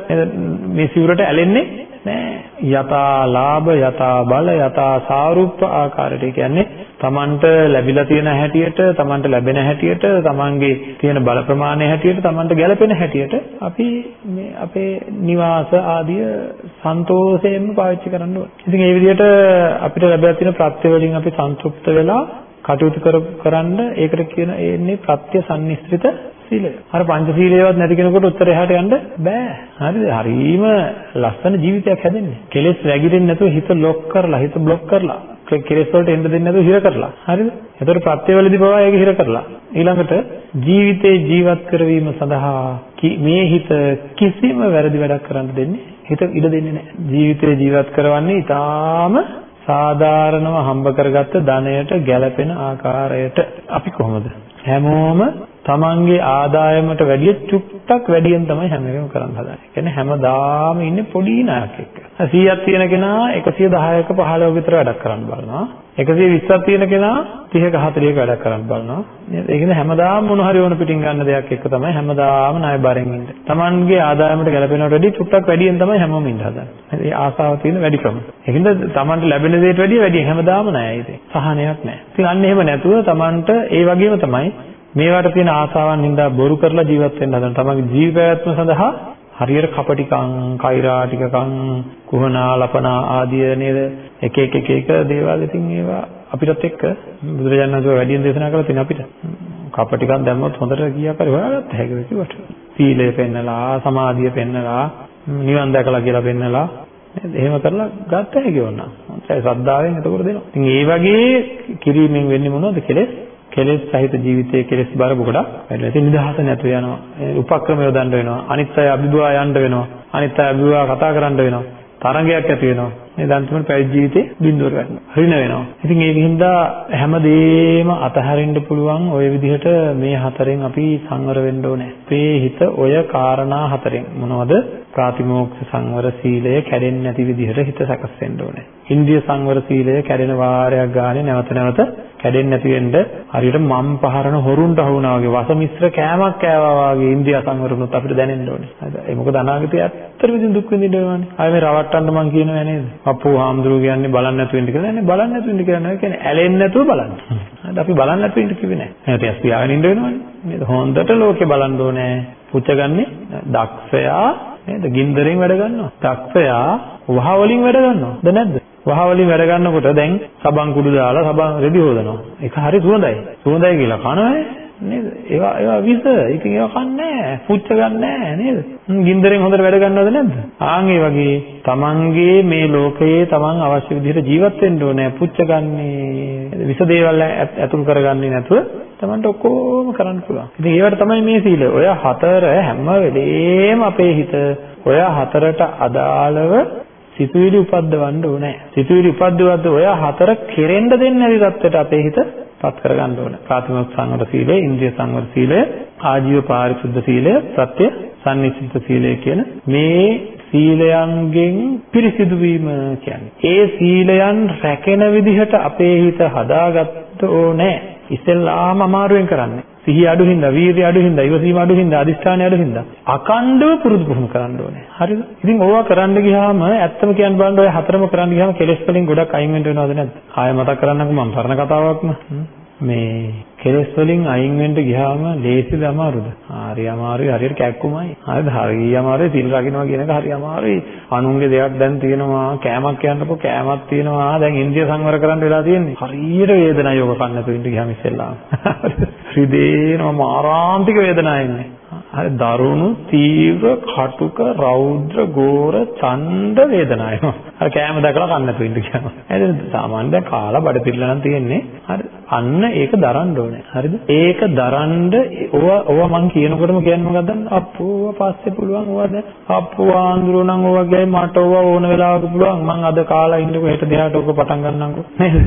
මේ සිවුරට ඇලෙන්නේ නෑ. යතා ලාභ, යතා බල, යතා සාරුප්ප ආකාරයට කියන්නේ තමන්ට ලැබිලා තියෙන හැටියට, තමන්ට ලැබෙන හැටියට, තමන්ගේ තියෙන බල ප්‍රමාණය හැටියට, තමන්ට ගැළපෙන හැටියට අපි මේ අපේ නිවාස ආදිය සන්තෝෂයෙන්ම පාවිච්චි කරන්න ඕනේ. ඉතින් ඒ විදිහට අපිට ලැබලා තියෙන ප්‍රත්‍ය වලින් අපි සන්තුෂ්ත වෙලා කටයුතු කරන්න ඒකට කියන ඒන්නේ ප්‍රත්‍ය සංනිස්ත්‍රිත සීලය. අර පංචශීලයේවත් නැති කෙනෙකුට උත්තර එහාට යන්න බෑ. හරිද? හරීම ලස්සන ජීවිතයක් හැදෙන්නේ. කෙලෙස් වැగిරෙන්නේ නැතුව හිත ලොක් කරලා, හිත බ්ලොක් කරලා, කෙලෙස් වලට එන්න දෙන්නේ නැතුව හිර කරලා. හරිද? ඒතර ප්‍රත්‍යවලදී පවා ඒක හිර කරලා. ඊළඟට ජීවිතේ ජීවත් කරවීම සඳහා මේ හිත කිසිම වැරදි වැඩක් කරන්න දෙන්නේ හිත ඉඩ දෙන්නේ නැහැ. ජීවිතේ ජීවත් කරවන්නේ ඊටාම සාධාරණව හම්බ කරගත්ත ධනයට ගැළපෙන ආකාරයට. අපි කොහොමද? හැමෝම තමන්ගේ ආදායමට වැඩිය චුට්ටක් වැඩියෙන් තමයි හැම එකම කරන්න හදන්නේ. ඒ කියන්නේ හැමදාම ඉන්නේ පොඩි ණයක් එක්ක. 100ක් තියෙන කෙනා 110ක 15ක විතර වැඩක් කරන්න බලනවා. 120ක් තියෙන කෙනා 30ක 40ක වැඩක් කරන්න බලනවා. නේද? ඒ කියන්නේ හැමදාම මොන හරි ඕන පිටින් ගන්න දෙයක් එක්ක තමයි හැමදාම ණය බරෙන් ඉන්නේ. තමන්ගේ ආදායමට ගැලපෙනවට වැඩිය චුට්ටක් වැඩියෙන් තමයි හැමෝම ඉන්න හදන්නේ. ඒ ආසාව තියෙන වැඩිකම. ඒකින්ද තමන්ට ලැබෙන දේට වැඩිය වැඩි හැමදාම ණයයි ඉතින්. සහනයක් නැහැ. ඉතින් අන්න එහෙම නැතුව තමන්ට ඒ වගේම තමයි මේවට තියෙන ආසාවන් හින්දා බොරු කරලා ජීවත් වෙන්න හදන තමන්ගේ ජීව පැවැත්ම සඳහා හරියට කපටිකම්, කෛරාටිකකම්, කුහනා, ලපනා ආදී නේද එක එක එක එක දේවල් ඉතින් ඒවා අපිටත් එක්ක බුදුරජාණන් වහන්සේ වැඩියෙන් දේශනා කරලා තියෙන අපිට. කපටිකම් දැම්මොත් හොඳට කීයක් හරි හොයාගත්ත හැකියි කිව්වට. සීලය පෙන්නලා, සමාධිය පෙන්නලා, නිවන් දැකලා කියලා පෙන්නලා නේද? එහෙම කරලා ගත්ත හැකි වුණා. හොඳයි ශ්‍රද්ධාවෙන් එතකොට දෙනවා. ඉතින් ඒ වගේ කිරීමෙන් වෙන්නේ මොනවද? කෙලෙස් කෙලෙස් සහිත ජීවිතයේ කෙලෙස් බර ගොඩක් වැඩි. ඉතින් නිදහස නැතුව යනවා. උපක්‍රම යොදන්න වෙනවා. අනිත් අය අභිභවා යන්න වෙනවා. අනිත් අය අභිභවා කතා කරන්න වෙනවා. තරංගයක් ඇති වෙනවා. නේද? අන්තිමට පැවිදි ජීවිතේ බිඳුවට වැටෙනවා. හරින වෙනවා. ඉතින් ඒකින්ද හැමදේම අතහරින්න පුළුවන් ওই විදිහට මේ හතරෙන් අපි සංවර වෙන්න ඕනේ. අපේ හිත ඔය කාරණා හතරෙන් මොනවද? ප්‍රාතිමෝක්ෂ සංවර සීලය කැඩෙන්නේ නැති විදිහට හිත සකස් වෙන්න ඕනේ. ඉන්ද්‍රිය සංවර සීලය කැඩෙන වාරයක් ගානේ නැවත නැවත කැඩෙන්නේ නැති වෙන්න හරියට මම් පහරන හොරුන්ට අහුණා වගේ වසමිශ්‍ර කෑමක් කෑවා වගේ ඉන්ද්‍රිය සංවරුනොත් අපිට දැනෙන්න ඕනේ. හරිද? ඒ මොකද අනාගතයේ ඇත්තටම ඉතින් දුක් විඳින්න වෙනවානේ. ආයෙ මේ රවට්ටන්න මං කියනවා නේද? අපෝ හාමුදුරුවෝ කියන්නේ බලන්න නැතුව ඉන්න කියලා. නෑ බලන්න නැතුව ඉන්න කියලා නෑ. කියන්නේ ඇලෙන්නේ නැතුව බලන්න. හරිද? අපි බලන්න නැතුව ඉන්න කිව්වේ නෑ. එහෙනම් අපි පියාගෙන ඉන්න වෙනවනේ. නේද? හොඳට ලෝකේ බලන්න ඕනේ. පුච්චගන්නේ දක්ෂයා නේද? ගින්දරෙන් වැඩ ගන්නවා. දක්ෂයා වහ වලින් වැඩ ගන්නවද නැද්ද? වහ වලින් වැඩ ගන්නකොට දැන් සබන් කුඩු දාලා සබන් රෙදි හොදනවා. ඒක හරි සුවඳයි. සුවඳයි කියලා කනවනේ නේද? ඒවා ඒවා විස. ඉතින් ඒවා කන්නේ නැහැ. පුච්ච ගන්න නැහැ නේද? ගින්දරෙන් හොඳට වැඩ ගන්නවද නැද්ද? ආන් ඒ වගේ තමන්ගේ මේ ලෝකයේ තමන් අවශ්‍ය විදිහට ජීවත් වෙන්න ඕනේ. පුච්ච ගන්නේ විස දේවල් ඇතුල් කරගන්නේ නැතුව තමන්ට ඔක්කොම කරන්න පුළුවන්. ඉතින් ඒවට තමයි මේ සීලය. ඔය හතර හැම වෙලේම අපේ හිත ඔය හතරට අදාළව සිතුවිලි උපද්දවන්න ඕනේ. සිතුවිලි උපද්දවද්ද ඔය හතර කෙරෙන්න දෙන්නේ නැති තත්ත්වයට අපේ හිත පත් කරගන්න ඕනේ. ප්‍රාථමික සංවර සීලය, ඉන්ද්‍රිය සංවර සීලය, ආජීව පාරිශුද්ධ සීලය, සත්‍ය සම්නිසිත සීලය කියන මේ සීලයන්ගෙන් පිරිසිදු වීම කියන්නේ. ඒ සීලයන් රැකෙන විදිහට අපේ හිත හදාගත්ත ඕනේ. ඉස්සෙල්ලාම අමාරුවෙන් කරන්නේ. සිහිය අඩු හින්දා, වීරිය අඩු හින්දා, ඉවසීම අඩු හින්දා, අදිස්ථානය අඩු හින්දා අකණ්ඩව පුරුදු පුහුණු කරන්න ඕනේ. හරිද? ඉතින් ඕවා කරන්න ගියාම ඇත්තම කියන්න බලන්න ඔය හතරම කරන්න ගියාම කෙලෙස් වලින් ගොඩක් අයින් වෙන්න වෙනවද නැද්ද? ආයෙ මතක් කරන්නකෝ මම පරණ කතාවක්ම. මේ කෙලෙස් වලින් අයින් වෙන්න ගියාම ලේසිද අමාරුද? හරි අමාරුයි හරියට කැක්කුමයි. හරිද? හරි අමාරුයි සිල් රකින්නවා කියන එක හරි අමාරුයි. අනුන්ගේ දෙයක් දැන් තියෙනවා කෑමක් කියන්නකෝ කෑමක් තියෙනවා දැන් ඉන්දිය සංවර කරන්න වෙලා තියෙන්නේ. හරියට වේදනায় යෝග කන්න තුින්ට ගියාම ඉස්සෙල්ලා. ශ්‍රීදේනම මාරාන්තික වේදනාවක් එන්නේ. හරි දරුණු තීව්‍ර කටුක රෞද්‍ර ගෝර ඡණ්ඩ වේදනාවක්. අර කෑම දැකලා කන්න නැතුව ඉන්න කියනවා. හරිද? සාමාන්‍ය දැන් කාලා බඩ පිරලා නම් තියෙන්නේ. හරි. අන්න ඒක දරන්න ඕනේ. හරිද? ඒක දරන්න ඕවා ඕවා මං කියනකොටම කියන්නේ මොකක්ද? අප්පෝ පස්සේ පුළුවන් ඕවා දැන් අප්පෝ ආන්දරෝ නම් ඕවා ගෑයි මට ඕවා ඕන වෙලාවක පුළුවන්. මං අද කාලා ඉන්නකො හෙට දෙහාට ඕක පටන් ගන්නම්කෝ. නේද?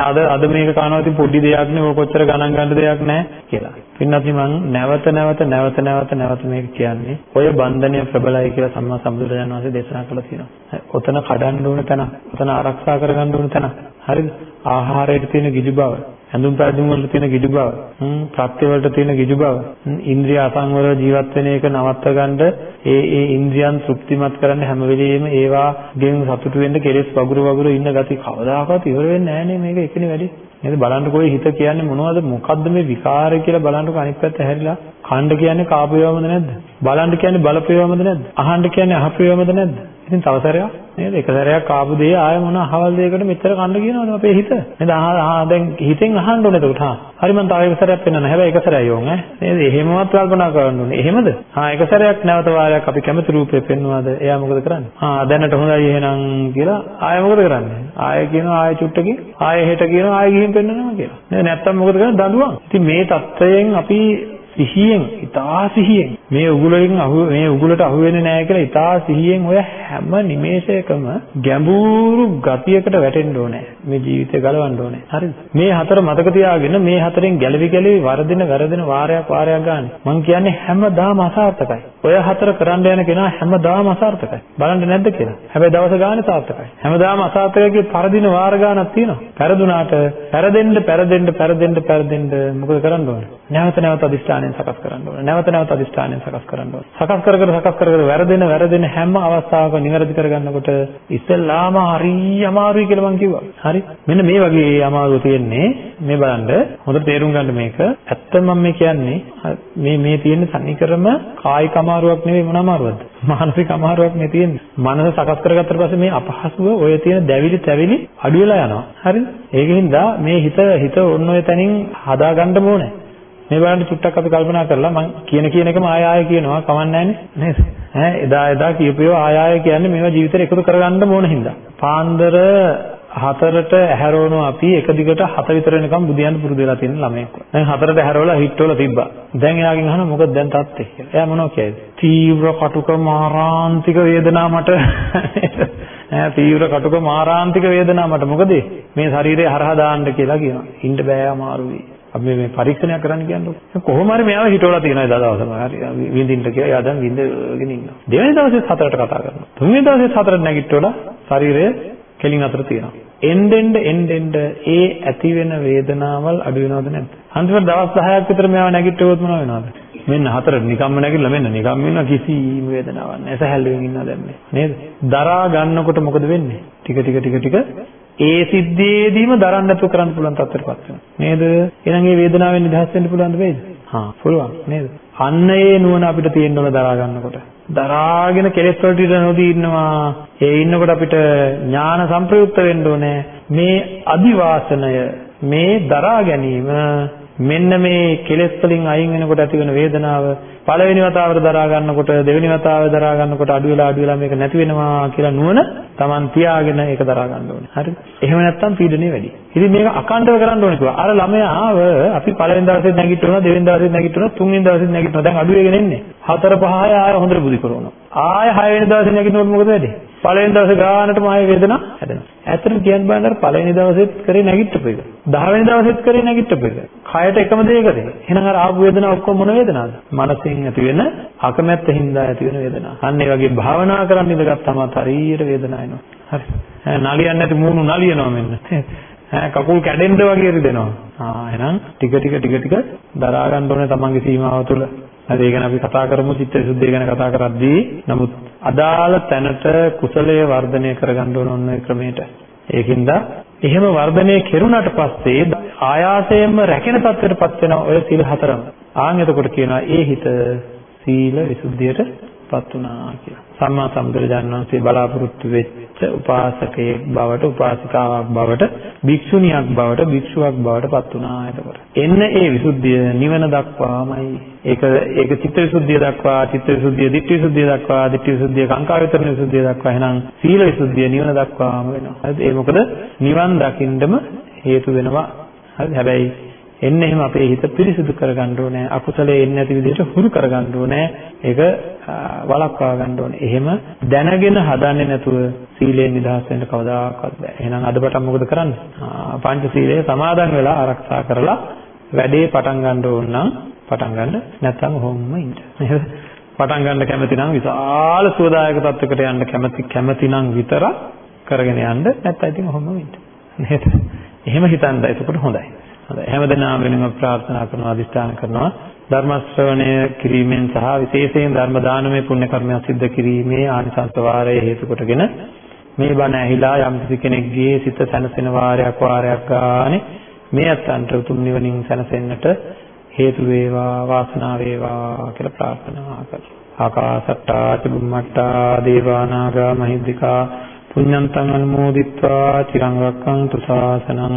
අද අද මේක කනවා ඉතින් පොඩි දෙයක් නේ. ඕක කොච්චර ගණන් ගන්න දෙයක් නෑ කියලා. පින්නත් මං නැවත නැවත නැවත නැවත නැවත මේක කියන්නේ. ඔය බන්ධනය ප්‍රබලයි කියලා සම්මා සම්බුදුරජාණන් වහන්සේ දේශනා කළා තියෙනවා. ඔතන කඩන්න ඕන තැන. ඔතන ආරක්ෂා කරගන්න ඕන තැන. හරිද? ආහාරයට තියෙන ගිජු බව. ඇඳුම් පැළඳුම් වල තියෙන ගිජු බව, ප්‍රත්‍ය වලට තියෙන ගිජු බව, ඉන්ද්‍රිය අසංවරව ජීවත් වෙන එක නවත්ත ගන්න ඒ ඒ ඉන්ද්‍රියන් තෘප්තිමත් කරන්න හැම වෙලෙම ඒවා ගෙන් සතුටු වෙන්න කෙලෙස් වගුරු වගුරු ඉන්න gati කවදාකවත් ඉවර වෙන්නේ නැහැ නේ මේක එකනේ වැඩි. නේද? බලන්නකෝ හිත කියන්නේ මොනවද? මොකද්ද මේ විකාරය කියලා බලන්නකෝ අනිත් පැත්ත හැරිලා කණ්ඩ කියන්නේ කාපේවමද නැද්ද? බලන්න කියන්නේ බලපේවමද නැද්ද? අහන්න කියන්නේ අහපේවමද නැද්ද? ඉතින් තව සැරයක් නේද? එක සැරයක් ආපු දේ ආය මොන අහවල් දෙයකට මෙච්චර කණ්ඩ කියනවද අපේ හිත? නේද? ආ දැන් හිතෙන් අහන්න ඕනේ එතකොට හා. හරි මම තව එක සැරයක් පෙන්නන්න හැබැයි එක සැරයක් යෝන් ඈ. නේද? එහෙමවත් කල්පනා කරන්න ඕනේ. එහෙමද? හා එක සැරයක් නැවත වාරයක් අපි කැමති රූපේ පෙන්වනවාද? එයා මොකද කරන්නේ? හා දැනට හොඳයි එහෙනම් කියලා ආය මොකද කරන්නේ? ආය කියනවා ආය චුට්ටකින් ආය හෙට කියනවා ආය ගිහින් පෙන්නනවා කියලා. නේද? නැත්තම් මොකද කරන්නේ? දඬුවම්. ඉතින් මේ தත්වයෙන් අපි සිහියෙන් ඊටා සිහියෙන්. මේ උගුලෙන් අහු මේ උගුලට අහු වෙන්නේ නැහැ කියලා ඊටා සිහියෙන් ඔය හැම නිමේෂයකම ගැඹුරු ගතියකට වැටෙන්න ඕනේ. මේ ජීවිතය ගලවන්න ඕනේ. හරිද? මේ හතර මතක තියාගෙන මේ හතරෙන් ගැලවි ගැලවි වරදින වැරදින වාරයක් වාරයක් ගන්න. මං කියන්නේ හැමදාම අසාර්ථකයි. ඔය හතර කරන්න යන කෙනා හැමදාම අසාර්ථකයි. බලන්න නැද්ද කියලා. හැබැයි දවස ගානේ සාර්ථකයි. හැමදාම අසාර්ථකයේ පරදින වාර ගානක් තියෙනවා. පෙරදුනාට පෙරදෙන්න පෙරදෙන්න පෙරදෙන්න පෙරදෙන්න මොකද කරන්න ඕනේ? නැවත නැවත අදිස්ථානයෙන් සකස් කරන්න ඕනේ. නැවත නැවත අදිස්ථානයෙන් සකස් කරන්න ඕනේ. සකස් කර කර සකස් කර කර වැරදෙන වැරදෙන හැම අවස්ථාවකම නිවැරදි කරගන්නකොට ඉස්සෙල්ලාම හරි අමාරුයි කියලා මං කිව්වා. හරි. මෙන්න මේ වගේ අමාරුව තියෙන්නේ. මේ බලන්න. හොඳට තේරුම් ගන්න මේක. ඇත්ත මම මේ කියන්නේ මේ මේ තියෙන තනිකරම කායික අමාරුවක් නෙවෙයි මොන අමාරුවක්ද? මානසික අමාරුවක් නේ තියෙන්නේ. මනස සකස් කරගත්තට පස්සේ මේ අපහසුව ඔය තියෙන දැවිලි තැවිලි අඩු වෙලා යනවා. හරිද ඒකින්ද මේ හිත හිත ඔන්න ඔය තැනින් හදාගන්න ඕනේ. මේ බලන්න චුට්ටක් අපි කල්පනා කරලා මම කියන කියන එකම ආය ආය කියනවා කමන්නේ නේද ඈ එදා එදා කියපියෝ ආය ආය කියන්නේ මේවා ජීවිතේට එකතු කරගන්න ඕන හින්දා පාන්දර හතරට ඇහැරවනවා අපි එක දිගට හත විතර වෙනකම් බුදියන්න පුරුදු වෙලා තියෙන ළමයෙක්. දැන් හතරට ඇහැරවලා හිටවල තිබ්බා. දැන් එයාගෙන් අහනවා මොකද දැන් තාත්තේ කියලා. එයා මොනව කියයිද? තීව්‍ර කටුක මාරාන්තික වේදනාව මට ඈ තීව්‍ර කටුක මාරාන්තික වේදනාව මට මොකද මේ ශරීරය හරහා දාන්න කියලා කියනවා. ඉන්න බෑ අමාරුයි. අපි මේ පරීක්ෂණයක් කරන්න කියන්නේ කොහොම හරි මෙයාව හිටවලා තියෙනවා එදා දවසම හරි විඳින්න කියලා. එයා දැන් විඳගෙන ඉන්නවා. දෙවෙනි දවසේ හතරට කතා කරනවා. තුන්වෙනි දවසේ හතරට නැගිටවලා ශරීරය කෙලින් අතර තියෙනවා. එන්නෙන්ද එන්නෙන්ද ඒ ඇති වෙන වේදනාවල් අඩු වෙනවද නැද්ද? අන්තිමට දවස් 10ක් විතර මෙයාව නැගිට්ටුවොත් මොනව වෙනවද? මෙන්න හතරට නිකම්ම නැගිටලා මෙන්න නිකම්ම ඉන්න කිසිම වේදනාවක් නැහැ. සැහැල්ලුවෙන් ඉන්නවා දැන් මේ. නේද? දරා ගන්නකොට මොකද වෙන්නේ? ටික ටික ටික ටික ඒ සිද්ධියේදීම දරන්න නැතුව කරන්න පුළුවන් තත්ත්වයටපත් වෙනවා. නේද? එහෙනම් මේ වේදනාවෙන් නිදහස් වෙන්න පුළුවන්ද වෙයිද? හා. පුළුවන්. නේද? අන්න ඒ නුවණ අපිට තියෙන්න ඕන දරා ගන්නකොට. දරාගෙන කෙලෙස් වලට ඉඳ නොදී ඉන්නවා. ඒ ඉන්නකොට අපිට ඥාන සංප්‍රයුක්ත වෙන්න ඕනේ. මේ අදිවාසනය මේ දරා ගැනීම මෙන්න මේ කෙලෙස් වලින් අයින් වෙනකොට ඇති වෙන වේදනාව පළවෙනි වතාවට දරා ගන්නකොට දෙවෙනි වතාවේ දරා ගන්නකොට අඩු වෙලා අඩු වෙලා මේක නැති වෙනවා කියලා නුවණ Taman තියාගෙන ඒක දරා ගන්න ඕනේ. හරිද? එහෙම නැත්නම් පීඩනය වැඩි. ඉතින් මේක අකණ්ඩව කරන්න ඕනේ කිව්වා. අර ළමයා ආව අපි පළවෙනි දවසේ නැගිටිනවා දෙවෙනි දවසේ නැගිටිනවා තුන්වෙනි දවසේ නැගිටිනවා. දැන් අඩු වෙගෙන එන්නේ. හතර පහ ආය හොඳට බුදි කරනවා. ආය හයවෙනි දවසේ නැගිටිනකොට මොකද වෙන්නේ? පළවෙනි දවසේ ගානටම ආයෙ වේදනාව හැදෙනවා. ඇත්තටම කියන්න බෑ නේද පළවෙනි දවසෙත් කරේ නැගිට්ටපු එක. 10 වෙනි දවසෙත් කරේ නැගිට්ටපු එක. කයට එකම දෙයකද? එහෙනම් අර ආපු වේදනාව ඔක්කොම මොන වේදනාවද? මනසෙන් ඇති වෙන අකමැත්ත හින්දා ඇති වෙන වේදනාව. අන්න ඒ වගේ භාවනා කරන්න ඉඳගත්තාම හරියට වේදනාව එනවා. හරි. නලියන්නේ නැති මූණු නලියනවා මෙන්න. ඈ කකුල් කැඩෙන්න වගේ රිදෙනවා. ආ එහෙනම් ටික ටික ටික ටික දරා ගන්න ඕනේ තමන්ගේ සීමාව තුළ. හරි ඒ ගැන අපි කතා කරමු චිත්ත විසුද්ධිය ගැන කතා කරද්දී නමුත් අදාළ තැනට කුසලයේ වර්ධනය කරගන්න ඕන ඔන්න ඒ ක්‍රමයට. ඒකින්ද එහෙම වර්ධනය කෙරුණාට පස්සේ ආයාසයෙන්ම රැකෙන තත්ත්වයටපත් වෙන ඔය සීල හතරම. ආන් එතකොට කියනවා ඒ හිත සීල විසුද්ධියටපත් වුණා කියලා. සම්මා සම්බුදුරජාණන් වහන්සේ බලාපොරොත්තු වෙච්ච උපාසකයෙක් බවට උපාසිකාවක් බවට භික්ෂුණියක් බවට භික්ෂුවක් බවට පත් වුණා එතකොට. එන්න ඒ විසුද්ධිය නිවන දක්වාමයි. ඒක ඒක චිත්ත විසුද්ධිය දක්වා, චිත්ත විසුද්ධිය, ditthi විසුද්ධිය දක්වා, ditthi විසුද්ධිය, කාංකා විතරණ විසුද්ධිය දක්වා එහෙනම් සීල විසුද්ධිය නිවන දක්වාම වෙනවා. හරිද? ඒ මොකද නිවන් දකින්නම හේතු වෙනවා. හරිද? හැබැයි එන්න එහෙම අපේ හිත පිරිසිදු කරගන්න ඕනේ. අකුසලයේ එන්නේ නැති විදිහට හුරු කරගන්න ඕනේ. ඒක වළක්වා ගන්න ඕනේ. එහෙම දැනගෙන හදන්නේ නැතුව සීලයෙන් නිදහස් වෙන්න කවදාකවත් බෑ. එහෙනම් අදපටන් මොකද කරන්නේ? පංච සීලය සමාදන් වෙලා ආරක්ෂා කරලා වැඩේ පටන් ගන්න ඕන නම් පටන් ගන්න නැත්නම් ඔහොම ඉන්න. නේද? පටන් ගන්න කැමති නම් විශාල සුවදායක තත්වයකට යන්න කැමති කැමති නම් විතර කරගෙන යන්න නැත්නම් ඉතින් ඔහොම ඉන්න. නේද? එහෙම හිතන්න එතකොට හොඳයි. හොඳයි. හැමදෙනාම වෙනම ප්‍රාර්ථනා කරනවා අදිස්ථාන කරනවා. ධර්ම ශ්‍රවණය කිරීමෙන් සහ විශේෂයෙන් ධර්ම දානමය පුණ්‍ය කර්මයක් සිද්ධ කිරීමේ ආනිසංස වාරයේ හේතු කොටගෙන මේ බණ ඇහිලා යම් කෙනෙක්ගේ සිත සැනසෙන වාරයක් වාරයක් ගානේ මේ අත්න්ට උතුම් නිවනින් සැනසෙන්නට හේතු වේවා වාසනාව වේවා කියලා ප්‍රාර්ථනා කරනවා. ආකාසට්ටා චුම්මට්ටා දේවානාගා මහිද්దికා පුඤ්ඤන්තං අනුමෝදිත්වා. චිරං රක්ඛන්තු ශාසනං